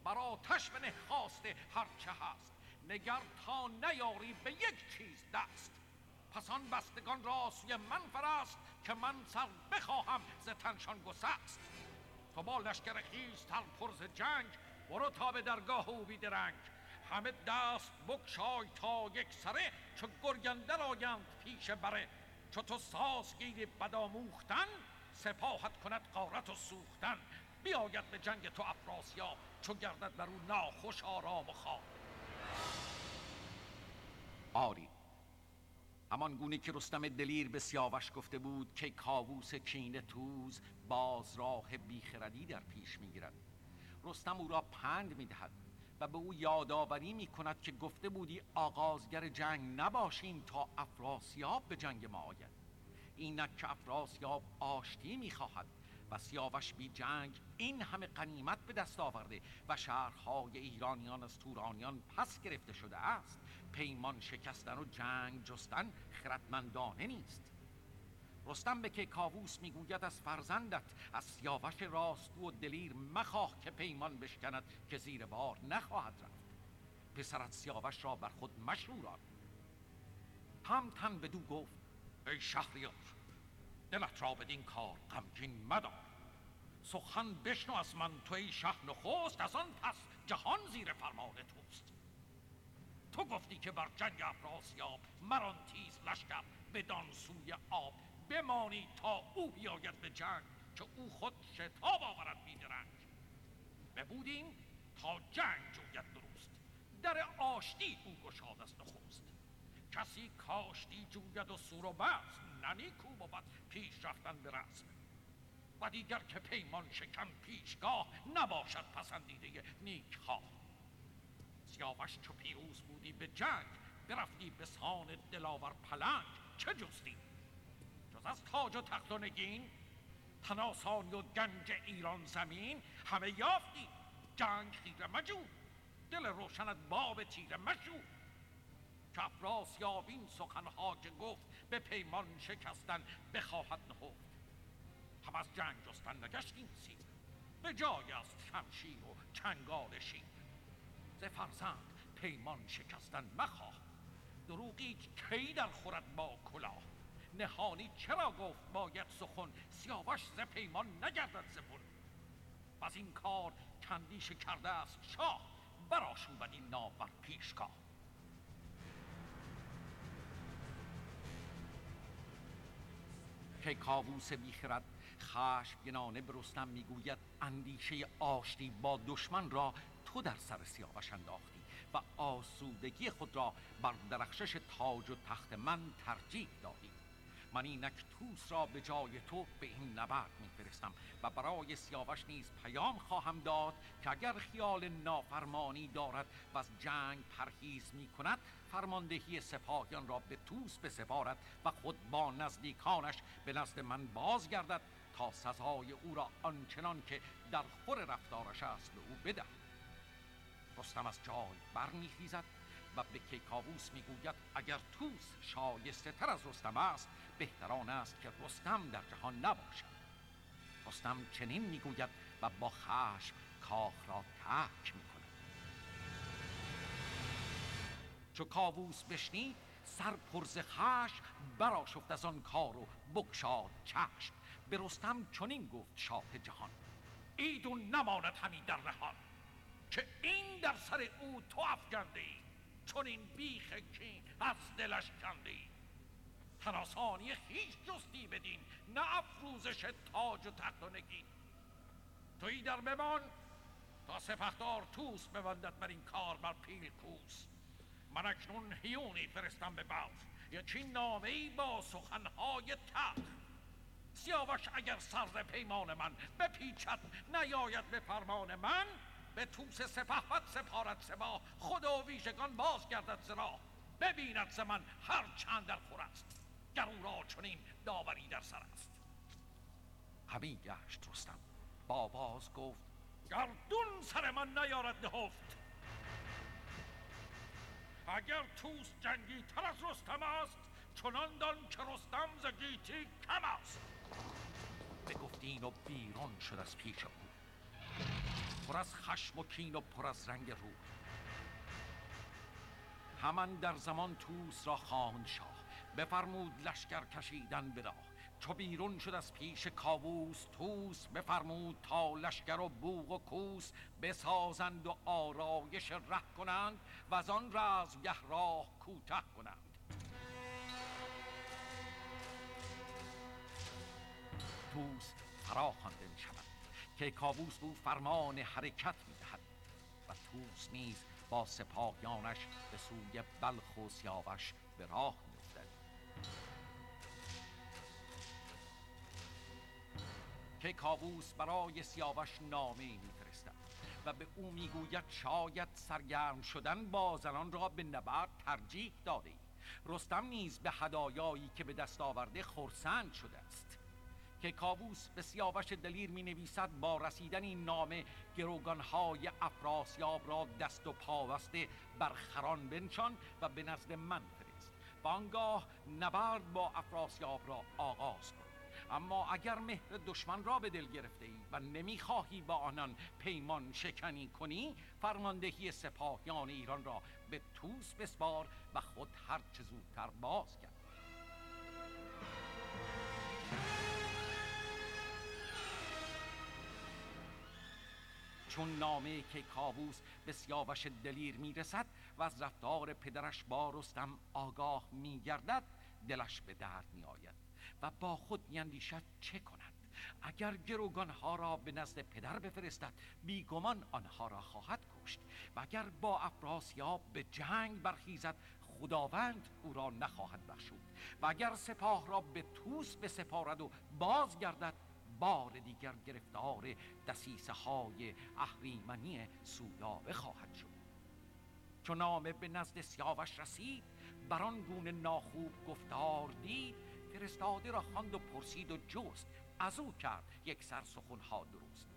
بر آتش بنه خواسته هرچه هست. نگر تا نیاری به یک چیز دست. پس آن بستگان را سوی من فرست که من سر بخواهم ز تنشان گسست. تو با لشکر خیز تل پرز جنگ برو تا به درگاه او بیدرنگ. همه دست بکشای تا یک سره چو گرگنده آیند پیش بره چو تو ساز گیری بدآموختن سپاهت کند قارت و سوختن بیاید به جنگ تو افراسیاب چو گردد بر او ناخوش آرام و خواب آری همان گونه که رستم دلیر به سیاوش گفته بود که کاووس کینه توز باز راه بیخردی در پیش می‌گیرد رستم او را پند می‌دهد به او یادآوری می کند که گفته بودی آغازگر جنگ نباشیم تا افراسیاب به جنگ ما آید. اینک که افراسیاب آشتی می‌خواهد و سیاوش بی جنگ این همه قنیمت به دست آورده و شهرهای ایرانیان از تورانیان پس گرفته شده است. پیمان شکستن و جنگ جستن خردمندانه نیست. رستم به که کاووس می‌گوید از فرزندت از سیاوش راستو و دلیر مخواه که پیمان بشکند که زیر بار نخواهد رفت. پسرت سیاوش را بر خود مشوران هم تن بدو گفت ای شهریار دلت را بدین کار غمگین مدار. سخن بشنو از من تو ای شه نخست از آن پس جهان زیر فرمان توست. تو گفتی که بر جنگ افراسیاب مران تیز لشکر بدان سوی آب. بمانی تا او بیاید به جنگ که او خود شتاب آورد بیدرنگ ببودیم تا جنگ جوید درست. در آشتی او گشاد است نخست. کسی کاشتی جوید و سور و بست نه کو بود پیش رفتن به رسم و دیگر که پیمان شکن پیشگاه نباشد پسندیده نیک خواه سیاوش چو پیروز بودی به جنگ برفتی به سان دلاور پلنگ. چه جستی؟ جز از تاج و تخت و نگین تناسانی و گنج ایران زمین همه یافتی. جنگ خیره مجو دل روشنت باب تیره مشو. که افراسیاب این سخنها که گفت به پیمان شکستن بخواهد نهفت. هم از جنگ جستن نگشتیم سیر به جای است شمشیر و چنگال شیر. ز فرزند پیمان شکستن مخواه دروغی کی در خورد با کلاه؟ نهانی چرا گفت باید سخن؟ سیاوش ز پیمان نگردد زبون و از این کار کندیش کرده است شاه. براشوبد این نام بر پیشگاه. که کاووس بیخرد خشمگنانه به رستم می‌گوید اندیشه آشتی با دشمن را تو در سر سیاوش انداختی و آسودگی خود را بر درخشش تاج و تخت من ترجیح دادی. من اینک توس را به جای تو به این نبرد میفرستم و برای سیاوش نیز پیام خواهم داد که اگر خیال نافرمانی دارد و از جنگ پرهیز می کند فرماندهی سپاهیان را به توس بسپارد و خود با نزدیکانش به نزد من بازگردد تا سزای او را آنچنان که در خور رفتارش است به او بدهد. رستم از جای برمیخیزد و به کیکاووس می‌گوید اگر توس شایسته تر از رستم است بهتران است که رستم در جهان نباشد. رستم چنین می‌گوید و با خشم کاخ را ترک می‌کند. چو کاووس بشنید سر پرز خشم براشفت از آن کار و بکشاد چشم. به رستم چنین گفت شاه جهان ایدون نماند همین در رهان که این در سر او تو افگنده ای چون این بیخ کین از دلش کنده ای تناسانی خیش جستی بدین نه افروزش تاج و تخت و نگین. تویی در بمان تا سپهدار توس ببندد بر این کار بر پیل کوس. من اکنون هیونی فرستم به بلخ یکی نامه ای با سخنهای تخ سیاوش اگر سر پیمان من بپیچد نیاید به فرمان من به توس سپه سپارت سبا خدا و ویژگان باز گردد زرا ببیند ز من هر چند در خور است. گر او را چنین داوری در سر است. همی گشت رستم. با باز گفت گردون سر من نیارد نهفت. اگر توس جنگی تر از رستم است چنان دان که رستم ز گیتی کم است. بگفتین و بیرون شد از پیش پر از خشم و کین و پر از رنگ رو همان در زمان توس را خواند شاه. بفرمود لشکر کشیدن به چو بیرون شد از پیش کاووس توس بفرمود تا لشکر و بوغ و کوس بسازند و آرایش ره کنند و از آن گه راه کوته کنند. توس فرا می شود که کاووس او فرمان حرکت می دهد و توس نیز با سپاهیانش به سوی بلخ و سیاوش به راه میافتد. که کاووس برای سیاوش نامه میفرستد و به او می‌گوید شاید سرگرم شدن با زنان را به نبرد ترجیح داده رستم نیز به هدایایی که به دست آورده خرسند شده است. که کاووس به سیاوش دلیر می نویسد با رسیدن این نامه گروگانهای افراسیاب را دست و پاوسته بر خران بنشان و به نزد من فرست. و آنگاه نبرد با افراسیاب را آغاز کن. اما اگر مهر دشمن را به دل گرفته ای و نمی‌خواهی با آنان پیمان شکنی کنی فرماندهی سپاهیان ایران را به توس بسپار و خود هر چه زودتر باز کرد چون نامه که کاووس به سیاوش دلیر می‌رسد و از رفتار پدرش با رستم آگاه میگردد دلش به درد میآید و با خود میاندیشد چه کند. اگر گروگانها را به نزد پدر بفرستد بیگمان آنها را خواهد کشت. و اگر با افراسیاب به جنگ برخیزد خداوند او را نخواهد بخشود. و اگر سپاه را به توس بسپارد و بازگردد بار دیگر گرفتار دسیسه های اهریمنی سودابه خواهد شد. چون نامه به نزد سیاوش رسید بر آن گونه ناخوب گفتار دید فرستاده را خواند و پرسید و جست. از او کرد یک سر سخنها درست.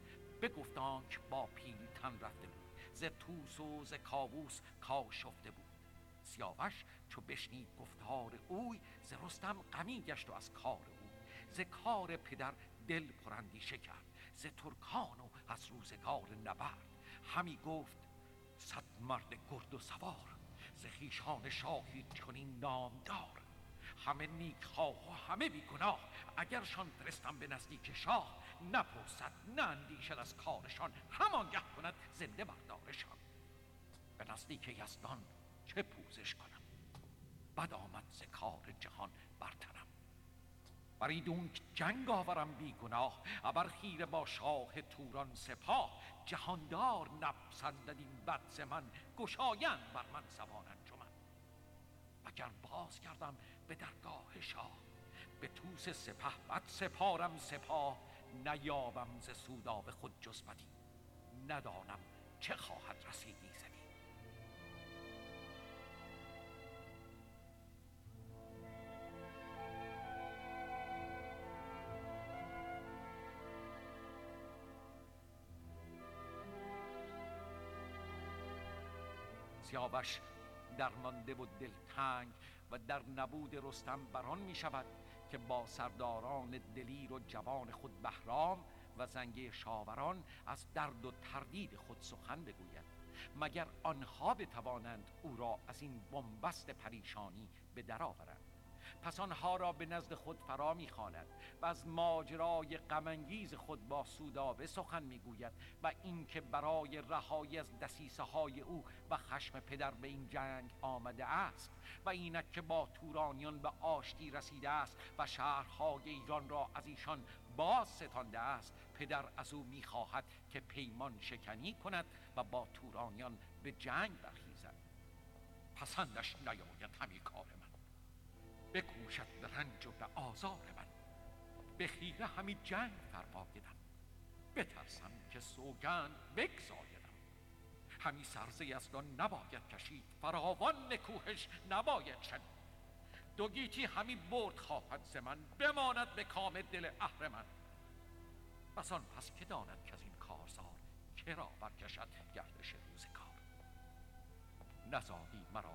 بگفتان که با پیلتن رفته بود. ز توس و ز کاووس کاشفته بود. سیاوش چو بشنید گفتار اوی ز رستم غمی گشت و از کار او ز کار پدر دل پراندیشه کرد. ز ترکان و از روزگار نبرد. همی گفت صد مرد گرد و سوار ز خیشان شاهی چنین نامدار. همه نیک خواه و همه بیگناه. اگرشان فرستم به نزدیک شاه نپرسد نه اندیشد از کارشان. همانگه کند زنده بردارشان به نزدیک یزدان چه پوزش کنم؟ بد آمد ز کار جهان برترم بریدون جنگ آورم بی گناه ابر خیره با شاه توران سپاه. جهاندار نپسندد این بد من گشایند بر من زبان انجمن. اگر باز کردم به درگاه شاه به توس سپه بد سپارم سپاه. نیابم ز سوداب خود جز ندانم چه خواهد رسید. ایزدی سیاوش درمانده و دلتنگ و در نبود رستم بران می شود که با سرداران دلیر و جوان خود بهرام و زنگه شاوران از درد و تردید خود سخن بگوید. مگر آنها بتوانند او را از این بنبست پریشانی به درآورند پس آنها را به نزد خود فرا می‌خواند و از ماجرای غمانگیز خود با سودابه سخن می‌گوید و اینکه برای رهایی از دسیسه های او و خشم پدر به این جنگ آمده است و اینک که با تورانیان به آشتی رسیده است و شهرهای ایران را از ایشان باز ستانده است پدر از او می‌خواهد که پیمان شکنی کند و با تورانیان به جنگ برخیزد. پسندش نیاید همی کار من. بکوشد به رنج و به آزار من. به خیره همی جنگ فرمایدم. بترسم که سوگند بگزایدم. همی سرزه یزدان نباید کشید. فراوان نکوهش نباید شنید دو گیتی همی برد خواهد ز من. بماند به کام دل اهرمن پس آن پس که داند که از این کارزار کرا برکشد گردش روزگار. نزادی مرا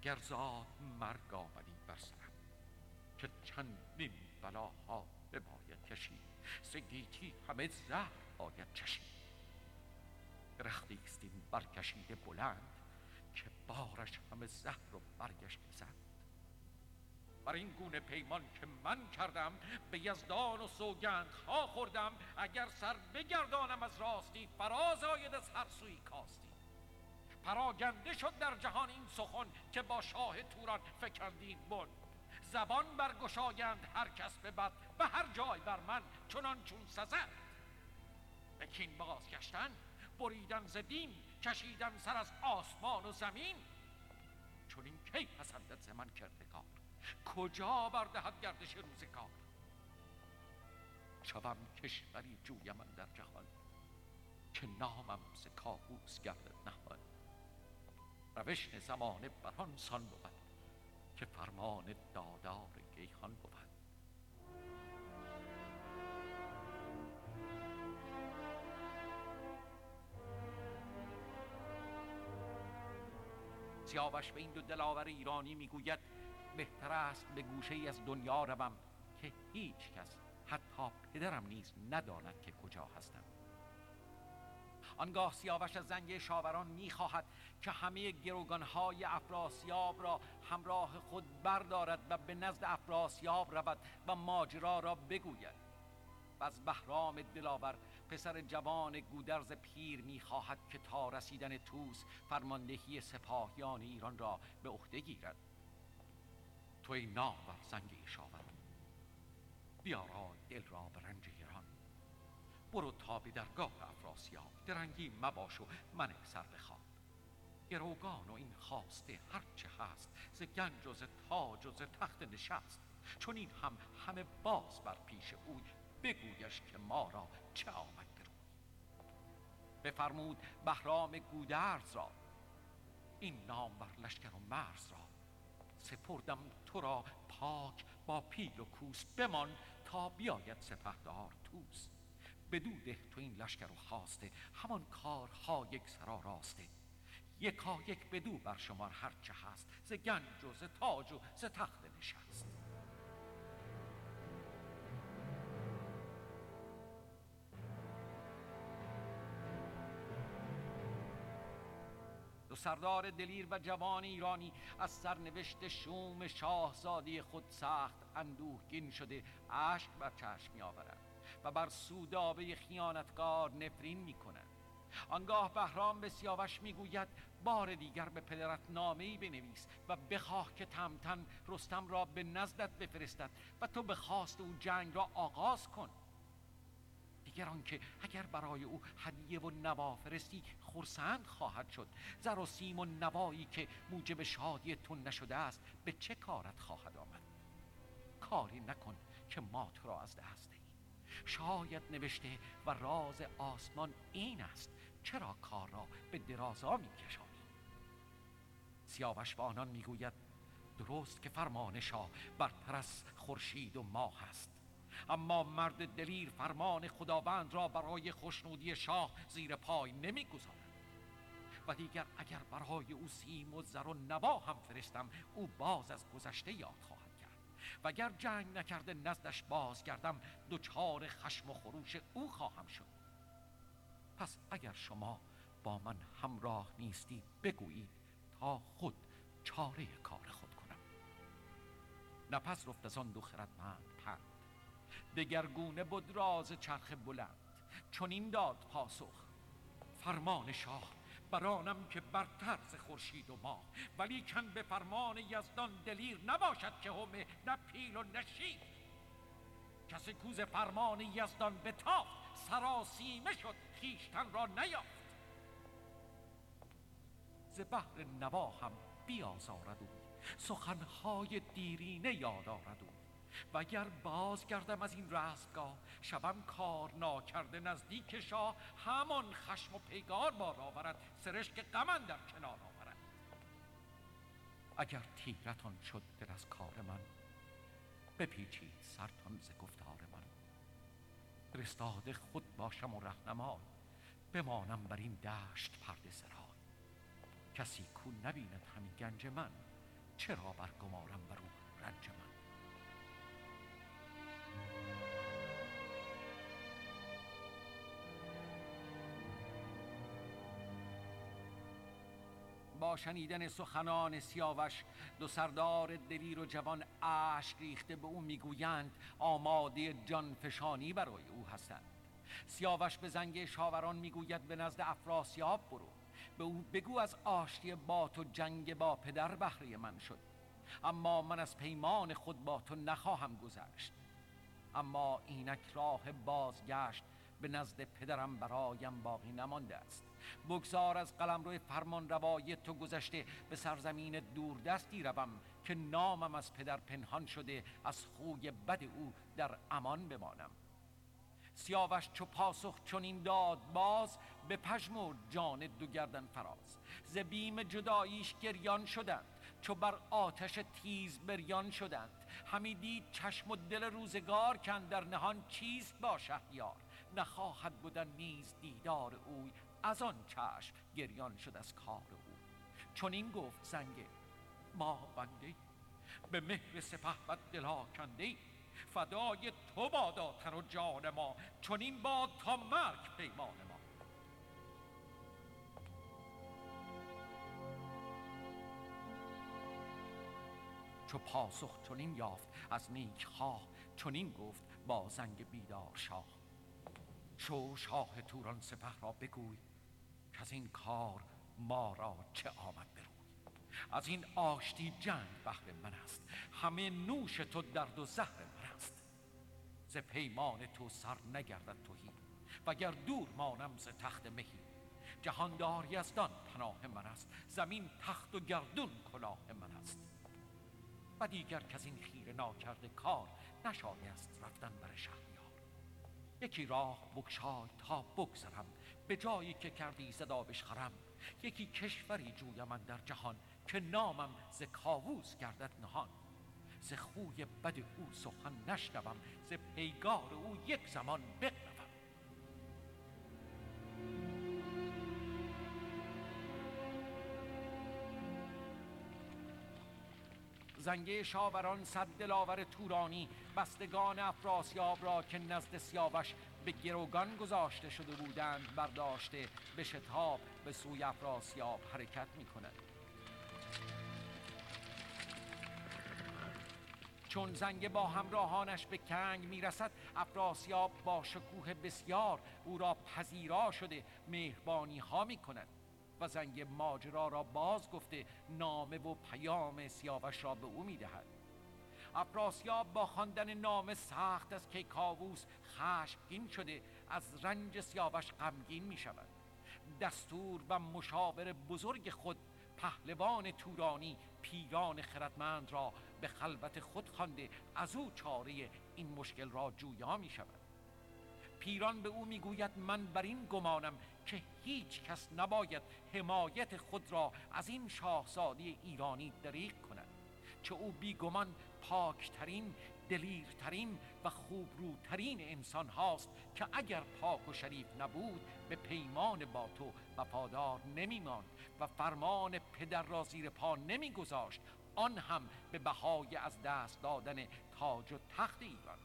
اگر زاد مرگ آمدی بر سرم که چندین بلاها بباید کشید سگیتی همه زهر باید چشید رختی است این برکشیده بلند که بارش همه زهر و برگش زد بر این گونه پیمان که من کردم به یزدان و سوگند ها خوردم. اگر سر بگردانم از راستی فراز آید از هر سوی کاستی. پراگنده شد در جهان این سخن که با شاه توران فکندین بن. زبان برگشایند هر کس به بد به هر جای بر من چنان چون سزد. به کین بازگشتن بریدن ز دین کشیدن سر از آسمان و زمین. چون این کی پسندد ز من کردگار؟ کجا بردهد گردش روزگار؟ شوم کشوری جویم در جهان که نامم ز کابوس گردد نهان. روش زمانه بران سان بود که فرمان دادار گیهان بود. سیاوش به این دو دلاور ایرانی می‌گوید بهتر است به گوشه ای از دنیا روم که هیچ کس حتی پدرم نیز نداند که کجا هستم. آنگاه سیاوش از زنگ شاوران می‌خواهد که همه گروگانهای افراسیاب را همراه خود بردارد و به نزد افراسیاب رود و ماجرا را بگوید. و از بهرام دلاور پسر جوان گودرز پیر می‌خواهد که تا رسیدن توس فرماندهی سپاهیان ایران را به عهده گیرد. تو ای نامور زنگ شاور بیارای دل را به برو تا به درگاه افراسیاب درنگی مباش و من سر بخواب گروگان و این خواسته هرچه هست ز گنج و ز تاج و ز تخت نشست. چون این هم همه باز بر پیش اوی بگویش که ما را چه آمد برو بفرمود بهرام گودرز را این نام بر لشکر و مرز را. سپردم تو را پاک با پیل و کوس بمان تا بیاید سپهدار توس بدو ده تو این لشکر و خواسته همان کارها یک سرا راسته. یکا یک بدو بر شمار هرچه هست. ز گنج و ز تاج و ز تخت نشست. دو سردار دلیر و جوان ایرانی از سرنوشت شوم شاهزادی خود سخت اندوهگین شده. اشک بر چشم می آورند و بر سودابه خیانتکار نفرین می کنند آنگاه بهرام به سیاوش می‌گوید بار دیگر به پدرت نامه ای بنویس و بخواه که تمتن رستم را به نزدت بفرستد و تو به خواست او جنگ را آغاز کن. دیگر آنکه اگر برای او هدیه و نوا فرستی خرسند خواهد شد. زر و سیم و نوایی که موجب شادی تو نشده است به چه کارت خواهد آمد؟ کاری نکن که ما تو را از دست شاید نوشته و راز آسمان این است چرا کار را به درازا میکشانی؟ سیاوش به آنان می‌گوید درست که فرمان شاه برتر از خورشید و ماه است. اما مرد دلیر فرمان خداوند را برای خوشنودی شاه زیر پای نمی‌گذارد. و دیگر اگر برای او سیم و زر و نوا هم فرستم او باز از گذشته یاد خواهد و اگر جنگ نکرده نزدش باز کردم دوچار خشم و خروش او خواهم شد. پس اگر شما با من همراه نیستی بگویید تا خود چاره کار خود کنم. نپس رفت از آن دو خردمند پند. دگرگونه بود راز چرخ بلند. چون این داد پاسخ. فرمان شاه برانم که برتر ز خورشید و ماه. ولی کن به فرمان یزدان دلیر نباشد که همه نه پیل و نشید کسی کوز فرمان یزدان به تافت سراسیمه شد خیشتن را نیافت. ز بحر نوا هم بیازارد او سخنهای دیرینه یاد آرد و اگر باز گردم از این رستگاه شبم کار ناکرده نزدیک شاه همان خشم و پیگار بار آورد سرشک غم در کنار آورد. اگر تیرتان شد دل از کار من بپیچید سرتان ز گفتار من. فرستاده خود باشم و رهنمای بمانم بر این دشت پرده سرای. کسی کو نبیند همین گنج من چرا برگمارم بر او رنج من؟ با شنیدن سخنان سیاوش دو سردار دلیر و جوان اشک ریخته به او می‌گویند آماده جانفشانی برای او هستند. سیاوش به زنگ شاوران می‌گوید به نزد افراسیاب برو. به او بگو از آشتی با تو جنگ با پدر بهره من شد. اما من از پیمان خود با تو نخواهم گذشت. اما اینک راه بازگشت به نزد پدرم برایم باقی نمانده است. بگذار از قلم روی فرمان روای تو گذشته به سرزمین دوردستی روم که نامم از پدر پنهان شده از خوی بد او در امان بمانم. سیاوش چو پاسخ چنین داد باز به پژمرد جان دو گردن فراز. ز بیم جداییش گریان شدند چو بر آتش تیز بریان شدند. همی دید چشم و دل روزگار کن در نهان چیست با شهریار نخواهد بودن نیز دیدار اوی. از آن چشم گریان شد از کار او چون این گفت زنگه ما بنده به مهر سپه و دلا کنده فدای تو بادا تن و جان ما. چون این باد تا مرگ پیمان ما. چو پاسخ چنین یافت از نیک خواه چنین گفت با زنگ بیدار شاه. شو شاه توران سپه را بگوی که از این کار ما را چه آمد بروی از این آشتی جنگ بهر من است. همه نوش تو درد و زهر من است. ز پیمان تو سر نگردد توهی وگر دور مانم ز تخت مهی. جهاندار یزدان پناه من است. زمین تخت و گردون کلاه من است. و دیگر که از این خیر ناکرده کار نشایست رفتن بر شهریار یکی راه بگشای تا بگذرم. به جایی که کردی زدا بشخرم. یکی کشوری من در جهان که نامم ز کاووس گردد نهان. ز خوی بد او سخن نشنوم ز پیگار او یک زمان بقنوم زنگه شاوران صد دلاور تورانی بستگان افراسیاب را که نزد سیاوش به گروگان گذاشته شده بودند برداشته به شتاب به سوی افراسیاب حرکت می کند چون زنگ با همراهانش به کنگ می‌رسد افراسیاب با شکوه بسیار او را پذیرا شده مهربانی ها می و زنگ ماجرا را باز گفته نامه و پیام سیاوش را به او می‌دهد. افراسیاب با خواندن نامه سخت از کیکاووس خشمگین شده از رنج سیاوش غمگین می شود دستور و مشاور بزرگ خود پهلوان تورانی پیران خردمند را به خلوت خود خوانده از او چاره این مشکل را جویا می شود پیران به او می‌گوید من بر این گمانم که هیچ کس نباید حمایت خود را از این شاهزاده ایرانی دریغ کند چه او بیگمان پاکترین دلیرترین و خوبروترین انسان هاست که اگر پاک و شریف نبود به پیمان با تو وفادار نمیماند و فرمان پدر را زیر پا نمیگذاشت آن هم به بهای از دست دادن تاج و تخت ایران.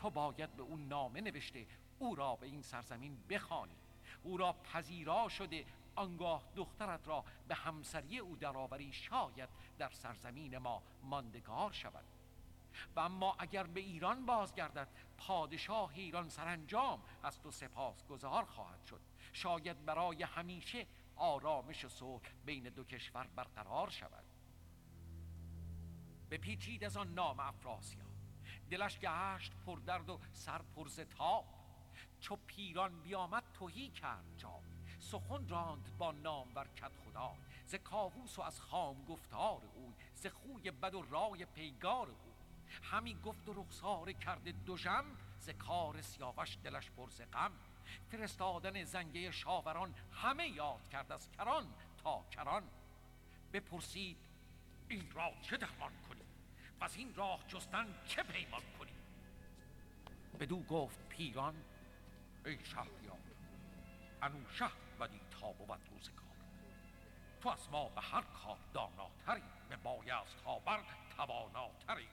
تو باید به او نامه نوشته او را به این سرزمین بخوانی. او را پذیرا شده آنگاه دخترت را به همسری او درآوری شاید در سرزمین ما ماندگار شود. و اما اگر به ایران بازگردد پادشاه ایران سرانجام از تو سپاس گذار خواهد شد. شاید برای همیشه آرامش و صلح بین دو کشور برقرار شود. به پیچید از آن نام افراسیاب. دلش گشت پر درد و سر پر تاب. چو پیران بیامد توهی کرد جا سخن راند با نام کت خدا. ز کاووس و از خام گفتار اوی ز خوی بد و رای پیگار او. همی گفت و رخسار کرده دو جم ز کار سیاوش دلش پر ز غم. فرستادن زنگه شاوران همه یاد کرد از کران تا کران. بپرسید این را چه درمان کنی؟ و از این راه جستن چه پیمان کنی بدو گفت پیران ای شهریار انوشه بدی تا بود روزگار. تو از ما به هر کار داناتری به بایست تا بر تواناتری.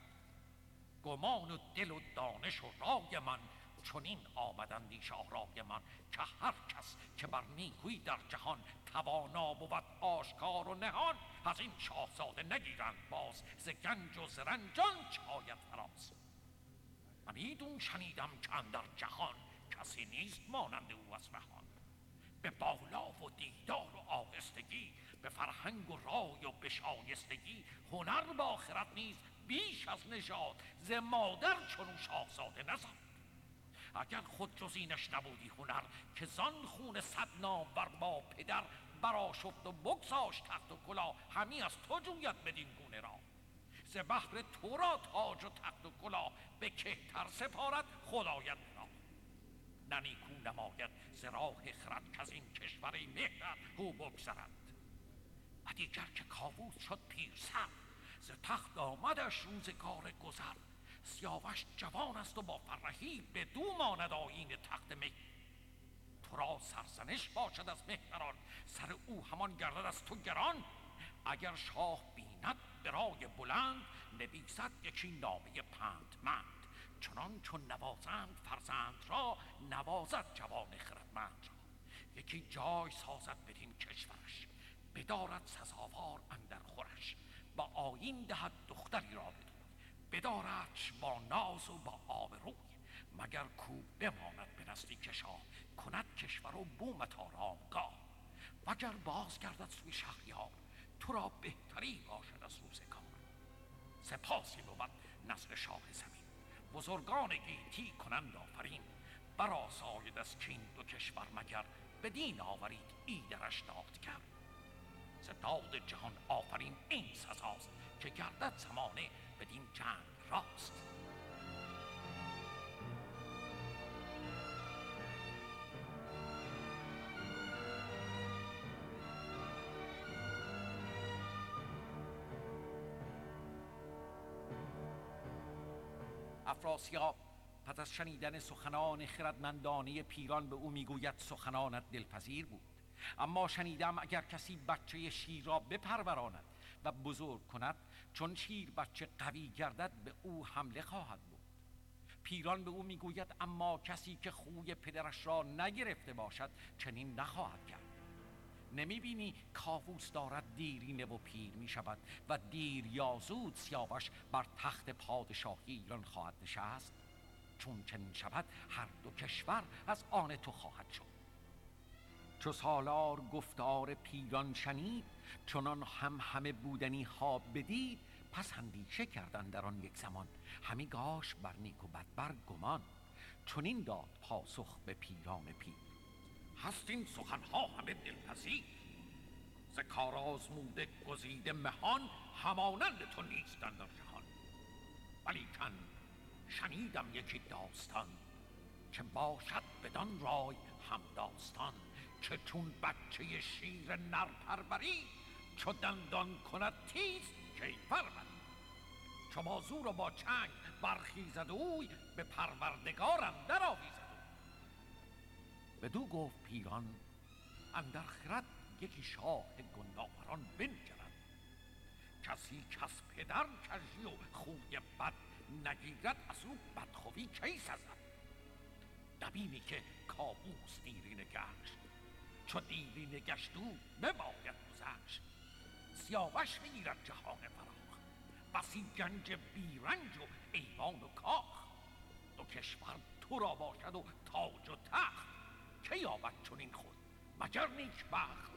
گمان و دل و دانش و رای من چنین آمدندی شاهرای من که هر کس که بر نیکویی در جهان توانا بود آشکار و نهان از این شاهزاده نگیرند باز ز گنج و ز رنجان چاید فراز. من ایدون شنیدم که در جهان کسی نیست مانند او از مهان. به بالا و دیدار و آهستگی به فرهنگ و رای و به شایستگی هنر با خرد نیست بیش از نژاد ز مادر چنو شاهزاده نزد اگر خود جز اینش نبودی هنر که زان خون صد بر با پدر براشفت و بگذاشت تخت و کلا همی از تو جوید بدین گونه را. ز بحر تو را تاج و تخت و کلا به کهتر سپارد خدایت را. ننیکو نماید ز راه خرد که از این کشور مهر او بگذرد. و دیگر که کاووس شد پیرسر ز تخت آمدش روزگار گذر. سیاوش جوان است و با فرهی به دو ماند آین تخت می. تو را سرزنش باشد از مهتران. سر او همان گردد از تو گران. اگر شاه بیند به رای بلند نویسد یکی نامه پندمند. چنان چون نوازند فرزند را نوازد جوان خردمند را. یکی جای سازد بدین کشورش. بدارد سزاوار اندر خورش. با آین دهد دختری را بدارد با ناز و با آب روی مگر کو بماند به نزدیک شاه کند کشور و بومت آرامگاه وگر باز گردد سوی شهریار تو را بهتری باشد از روزگار سپاسی بود نسل شاه زمین. بزرگان گیتی کنند آفرین. براساید از کین دو کشور مگر بدین آورید ایدرش داد ز جهان آفرین این سزاست که گردد زمانه بدین جنگ راست افراسیاب پس از شنیدن سخنان خردمندانه پیران به او می‌گوید سخنانت دلپذیر بود اما شنیدم اگر کسی بچه شیر را بپروراند و بزرگ کند چون شیر بچه قوی گردد به او حمله خواهد بود. پیران به او می‌گوید اما کسی که خوی پدرش را نگرفته باشد چنین نخواهد کرد. نمی‌بینی کاووس دارد دیرینه و پیر می شود و دیر یا زود سیاوش بر تخت پادشاهی ایران خواهد نشست؟ چون چنین شود هر دو کشور از آن تو خواهد شد. چو سالار گفتار پیران شنید چنان هم همه بودنی ها بدید پس اندیشه کردن در آن یک زمان همی گاش بر نیک و بد بر گمان. چنین داد پاسخ به پیران پیر. هست این سخنها همه دلپذیر. ز کار آزموده گزیده مهان همانند تو نیستند در جهان. ولیکن شنیدم یکی داستان که باشد بدان رای هم داستان. که چون بچه شیر نر پروری چو دندان کند تیز کیفر من. چو با زور و با چنگ برخیزد اوی به پروردگارم در آویزد بدو گفت پیران اندر خرد یکی شاه گنداوران بنگرد کسی کس پدر کژی و خوی بد نگیرد از او بدخوی کی سزد؟ دبینی که کابوس دیرینه گشت چو دیرینه گشت او بباید گذشت. سیاوش می‌گیرد جهان فراخ. بسی گنج بیرنج و ایوان و کاخ. دو کشور تو را باشد و تاج و تخت. که یابد چنین خود؟ مگر نیک بخت؟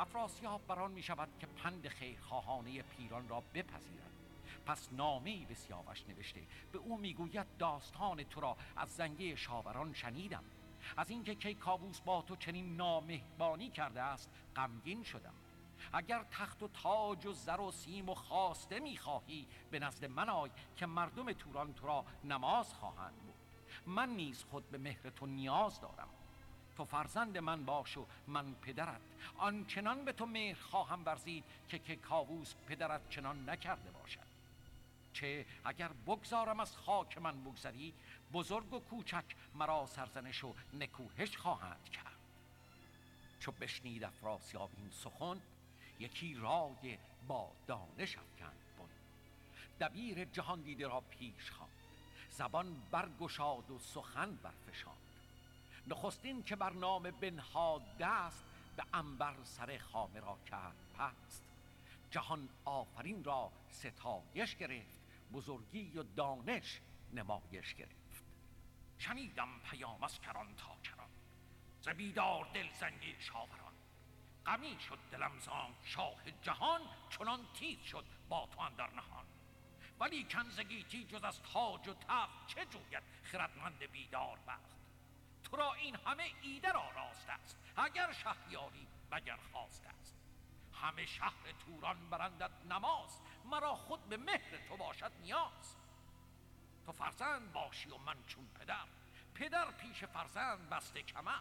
افراسیاب بران می شود که پند خیرخواهانه پیران را بپذیرد. پس نامه به سیاوش نوشته به او می‌گوید داستان تو را از زنگه شاوران شنیدم. از اینکه کی کاووس با تو چنین نامهبانی کرده است غمگین شدم. اگر تخت و تاج و زر و سیم و خواسته می‌خواهی به نزد من آی که مردم توران تو را نماز خواهند بود. من نیز خود به مهر تو نیاز دارم. تو فرزند من باش و من پدرت. آنچنان به تو مهر خواهم ورزید که که کاووس پدرت چنان نکرده باشد. چه اگر بگذارم از خاک من بگذری بزرگ و کوچک مرا سرزنش و نکوهش خواهند کرد. چو بشنید افراسیاب این سخن یکی رای با دانش افکند بن. دبیر جهان دیده را پیش خواند. زبان برگشاد و سخن برفشاند. نخستین که بر نام بنهاد دست به انبر سر خامه را کرد پست. جهان آفرین را ستایش گرفت بزرگی و دانش نمایش گرفت. شنیدم پیام از کران تا کران ز بیدار دل زنگی شاوران. غمی شد دلم زان شاه جهان چنان تیز شد با تو اندر نهان. ولی کنزگیتی جز از تاج و تخت چه جوید خردمند بیدار بخت. تو را این همه ایده را راست است اگر شهریاری مگر خواست است. همه شهر توران برندت نماز مرا خود به مهر تو باشد نیاز. تو فرزند باشی و من چون پدر پدر پیش فرزند بسته کمر.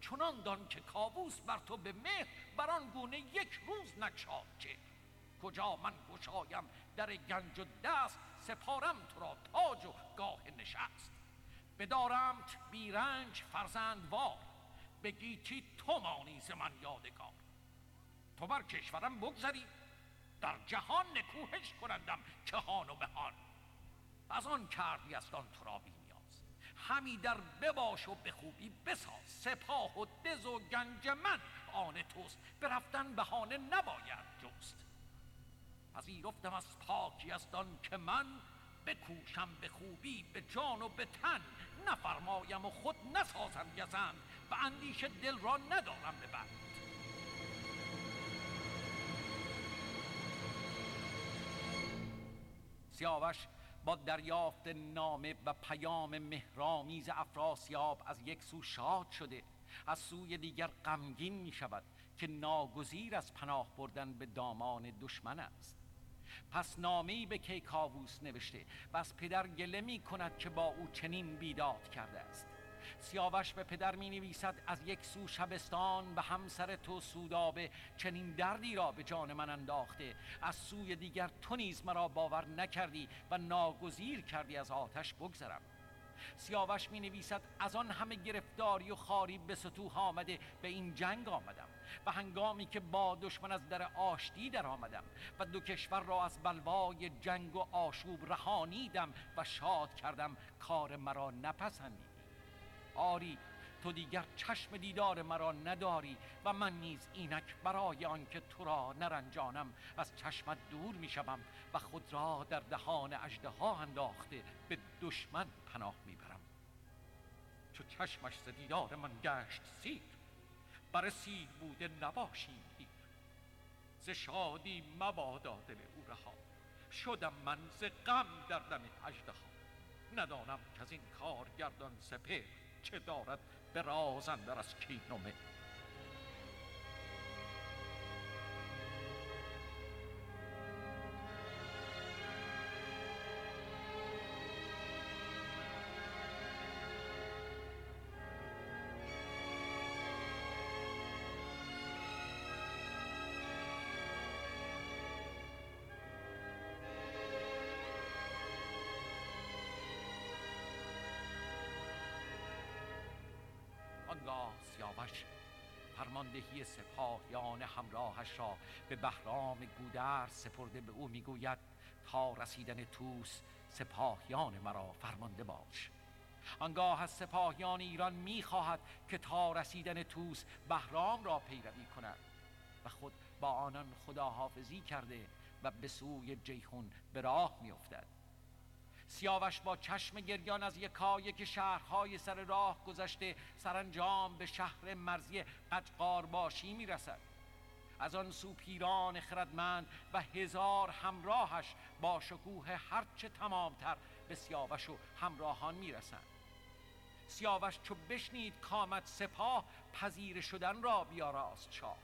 چنان دان که کابوس بر تو به مهر بر آن گونه یک روز نکشاد چه کجا من گشایم در گنج و دست سپارم تو را تاج و گاه نشست. بدارمت بیرنج فرزند وار. به گیتی تو مانی من یادگار. تو بر کشورم بگذری در جهان نکوهش کنندم کهان و بهان. از آن کردی است آن تو را بی نیاز. همی در بباش و به خوبی بساز. سپاه و دز و گنج من آن توست. برفتن بهانه نباید جست. پذیرفتم از پاکی است آن که من بکوشم به خوبی به جان و به تن. نفرمایم و خود نسازم گزند و اندیشه دل را ندارم به بند سیاوش با دریافت نامه و پیام مهرامیز افراسیاب از یک سو شاد شده. از سوی دیگر غمگین می شود که ناگزیر از پناه بردن به دامان دشمن است. پس نامه‌ای به کیکاووس نوشته. و از پدر گله می کند که با او چنین بیداد کرده است. سیاوش به پدر می نویسد از یک سو شبستان به همسر تو سودابه چنین دردی را به جان من انداخته. از سوی دیگر تو نیز مرا باور نکردی و ناگزیر کردی از آتش بگذرم. سیاوش می نویسد از آن همه گرفتاری و خاری به سطوح آمده به این جنگ آمدم. و هنگامی که با دشمن از در آشتی در آمدم و دو کشور را از بلوای جنگ و آشوب رهانیدم و شاد کردم کار مرا نپسندیدی آری تو دیگر چشم دیدار مرا نداری و من نیز اینک برای آنکه تو را نرنجانم. از چشمت دور می شوم و خود را در دهان ها انداخته به دشمن پناه می‌برم. چو چشمش دیدار من گشت سیر بر سیر بوده نباشی پیر. ز شادی مبادا دل او رها. شدم من ز غم در دم اژدها. ندانم که از این کار گردان سپر چه دارد به راز اندر از کین و آنگاه سیاوش فرماندهی سپاهیان همراهش را به بهرام گودر سپرده به او می‌گوید تا رسیدن توس سپاهیان مرا فرمانده باش. آنگاه از سپاهیان ایران می‌خواهد که تا رسیدن توس بهرام را پیروی کند و خود با آنان خداحافظی کرده و به سوی جیهون به راه میافتد. سیاوش با چشم گریان از که شهرهای سر راه گذشته سرانجام به شهر مرزی قجقار باشی می‌رسد. از آن سو پیران خردمند و هزار همراهش با شکوه هرچه تمامتر به سیاوش و همراهان می‌رسند. سیاوش چو بشنید کامت سپاه پذیر شدن را بیاراست شاه.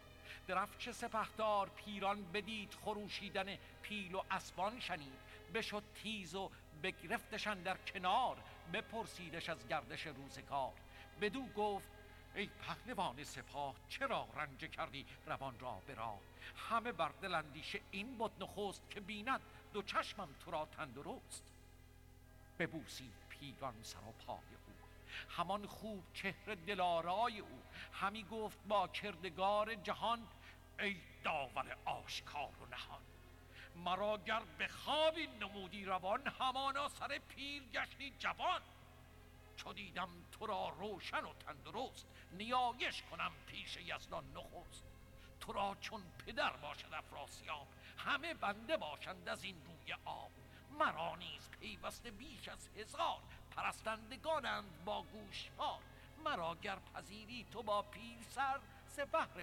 درفش سپهدار پیران بدید خروشیدن پیل و اسبان شنید. بشد تیز و بگرفتشن در کنار بپرسیدش از گردش روزگار. بدو گفت ای پهلوان سپاه چرا رنج کردی روان را برا همه بر دل اندیشه این بود نخست که بیند دو چشمم تو را تندرست. ببوسید پیران سر و پای او. همان خوب چهره دلارای او. همی گفت با کردگار جهان ای داور آشکار و نهان. مرا گر به خوابی نمودی روان همانا سر پیر گشتی جوان. چو دیدم تو را روشن و تندرست نیایش کنم پیش یزدان نخست. تو را چون پدر باشد افراسیاب همه بنده باشند از این روی آب. مرا نیز پیوسته بیش از هزار پرستندگانند با گوشوار. مرا گر پذیری تو با پیر سر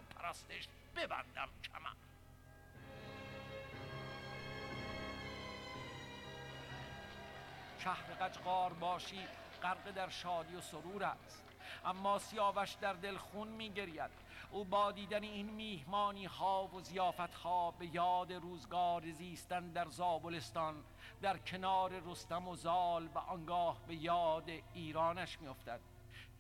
پرستش ببندم کمر. شهر قجقار باشی غرق در شادی و سرور است. اما سیاوش در دل خون میگرید. او با دیدن این میهمانی ها و زیافت ها به یاد روزگار زیستن در زابلستان در کنار رستم و زال و آنگاه به یاد ایرانش میافتد.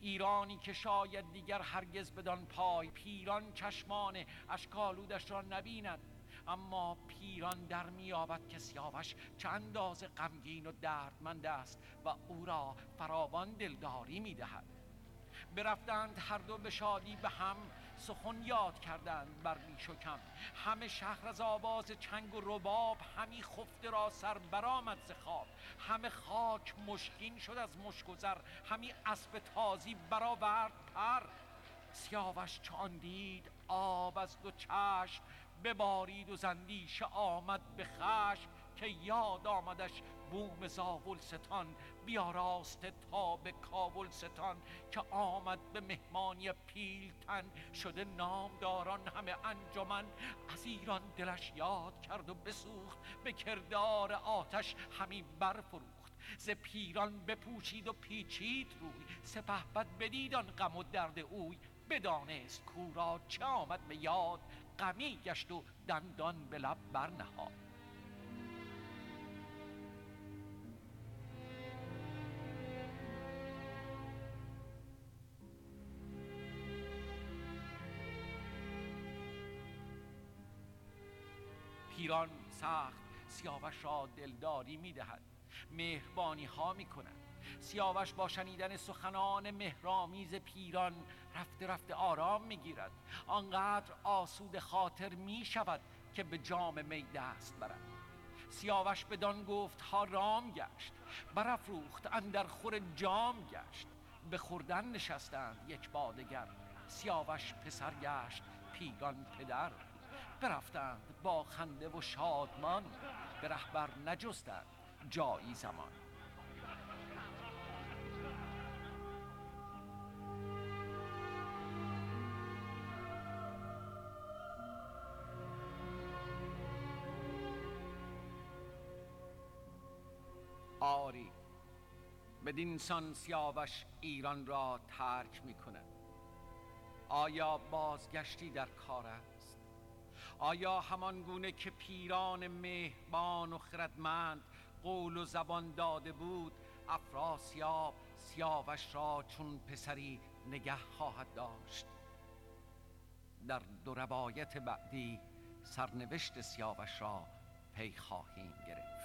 ایرانی که شاید دیگر هرگز بدان پای پیران چشمان اشکالودش را نبیند. اما پیران در میابد که سیاوش چه اندازه غمگین و دردمند است و او را فراوان دلداری می‌دهد. برفتند هر دو به شادی به هم سخن یاد کردند بر بیش و کم. همه شهر از آواز چنگ و رباب همی خفته را سر برآمد ز خواب. همه خاک مشکین شد از زر همی اسب تازی برآورد پر. سیاوش چون دید آب از دو چشم ببارید و زندیش آمد به خشم که یاد آمدش بوم ستان بیاراسته تا به کابل ستان که آمد به مهمانی پیلتن. شده نامداران همه انجمن. از ایران دلش یاد کرد و بسوخت. به کردار آتش همی برفروخت. ز پیران بپوشید و پیچید روی. سپه بد بدید آن غم و درد اوی. بدانست کورا چه آمد به یاد غمی گشت و دندان به لب برنهاد. پیران سخت سیاوش را دلداری می‌دهد مهربانی ها می کند سیاوش با شنیدن سخنان مهرامیز پیران رفته رفته آرام می‌گیرد. آنقدر آسود خاطر می شود که به جام می دست برد. سیاوش بدان گفت ها رام گشت برافروخت اندر خور جام گشت. به خوردن نشستند یک بادگر سیاوش پسر گشت پیران پدر. برفتند با خنده و شادمان به رهبر نجستند جایی زمان. آری بدین سان سیاوش ایران را ترک می کند آیا بازگشتی در کار است؟ آیا همان گونه که پیران مهربان و خردمند قول و زبان داده بود افراسیاب سیاوش را چون پسری نگه خواهد داشت؟ در دو روایت بعدی سرنوشت سیاوش را پی خواهیم گرفت.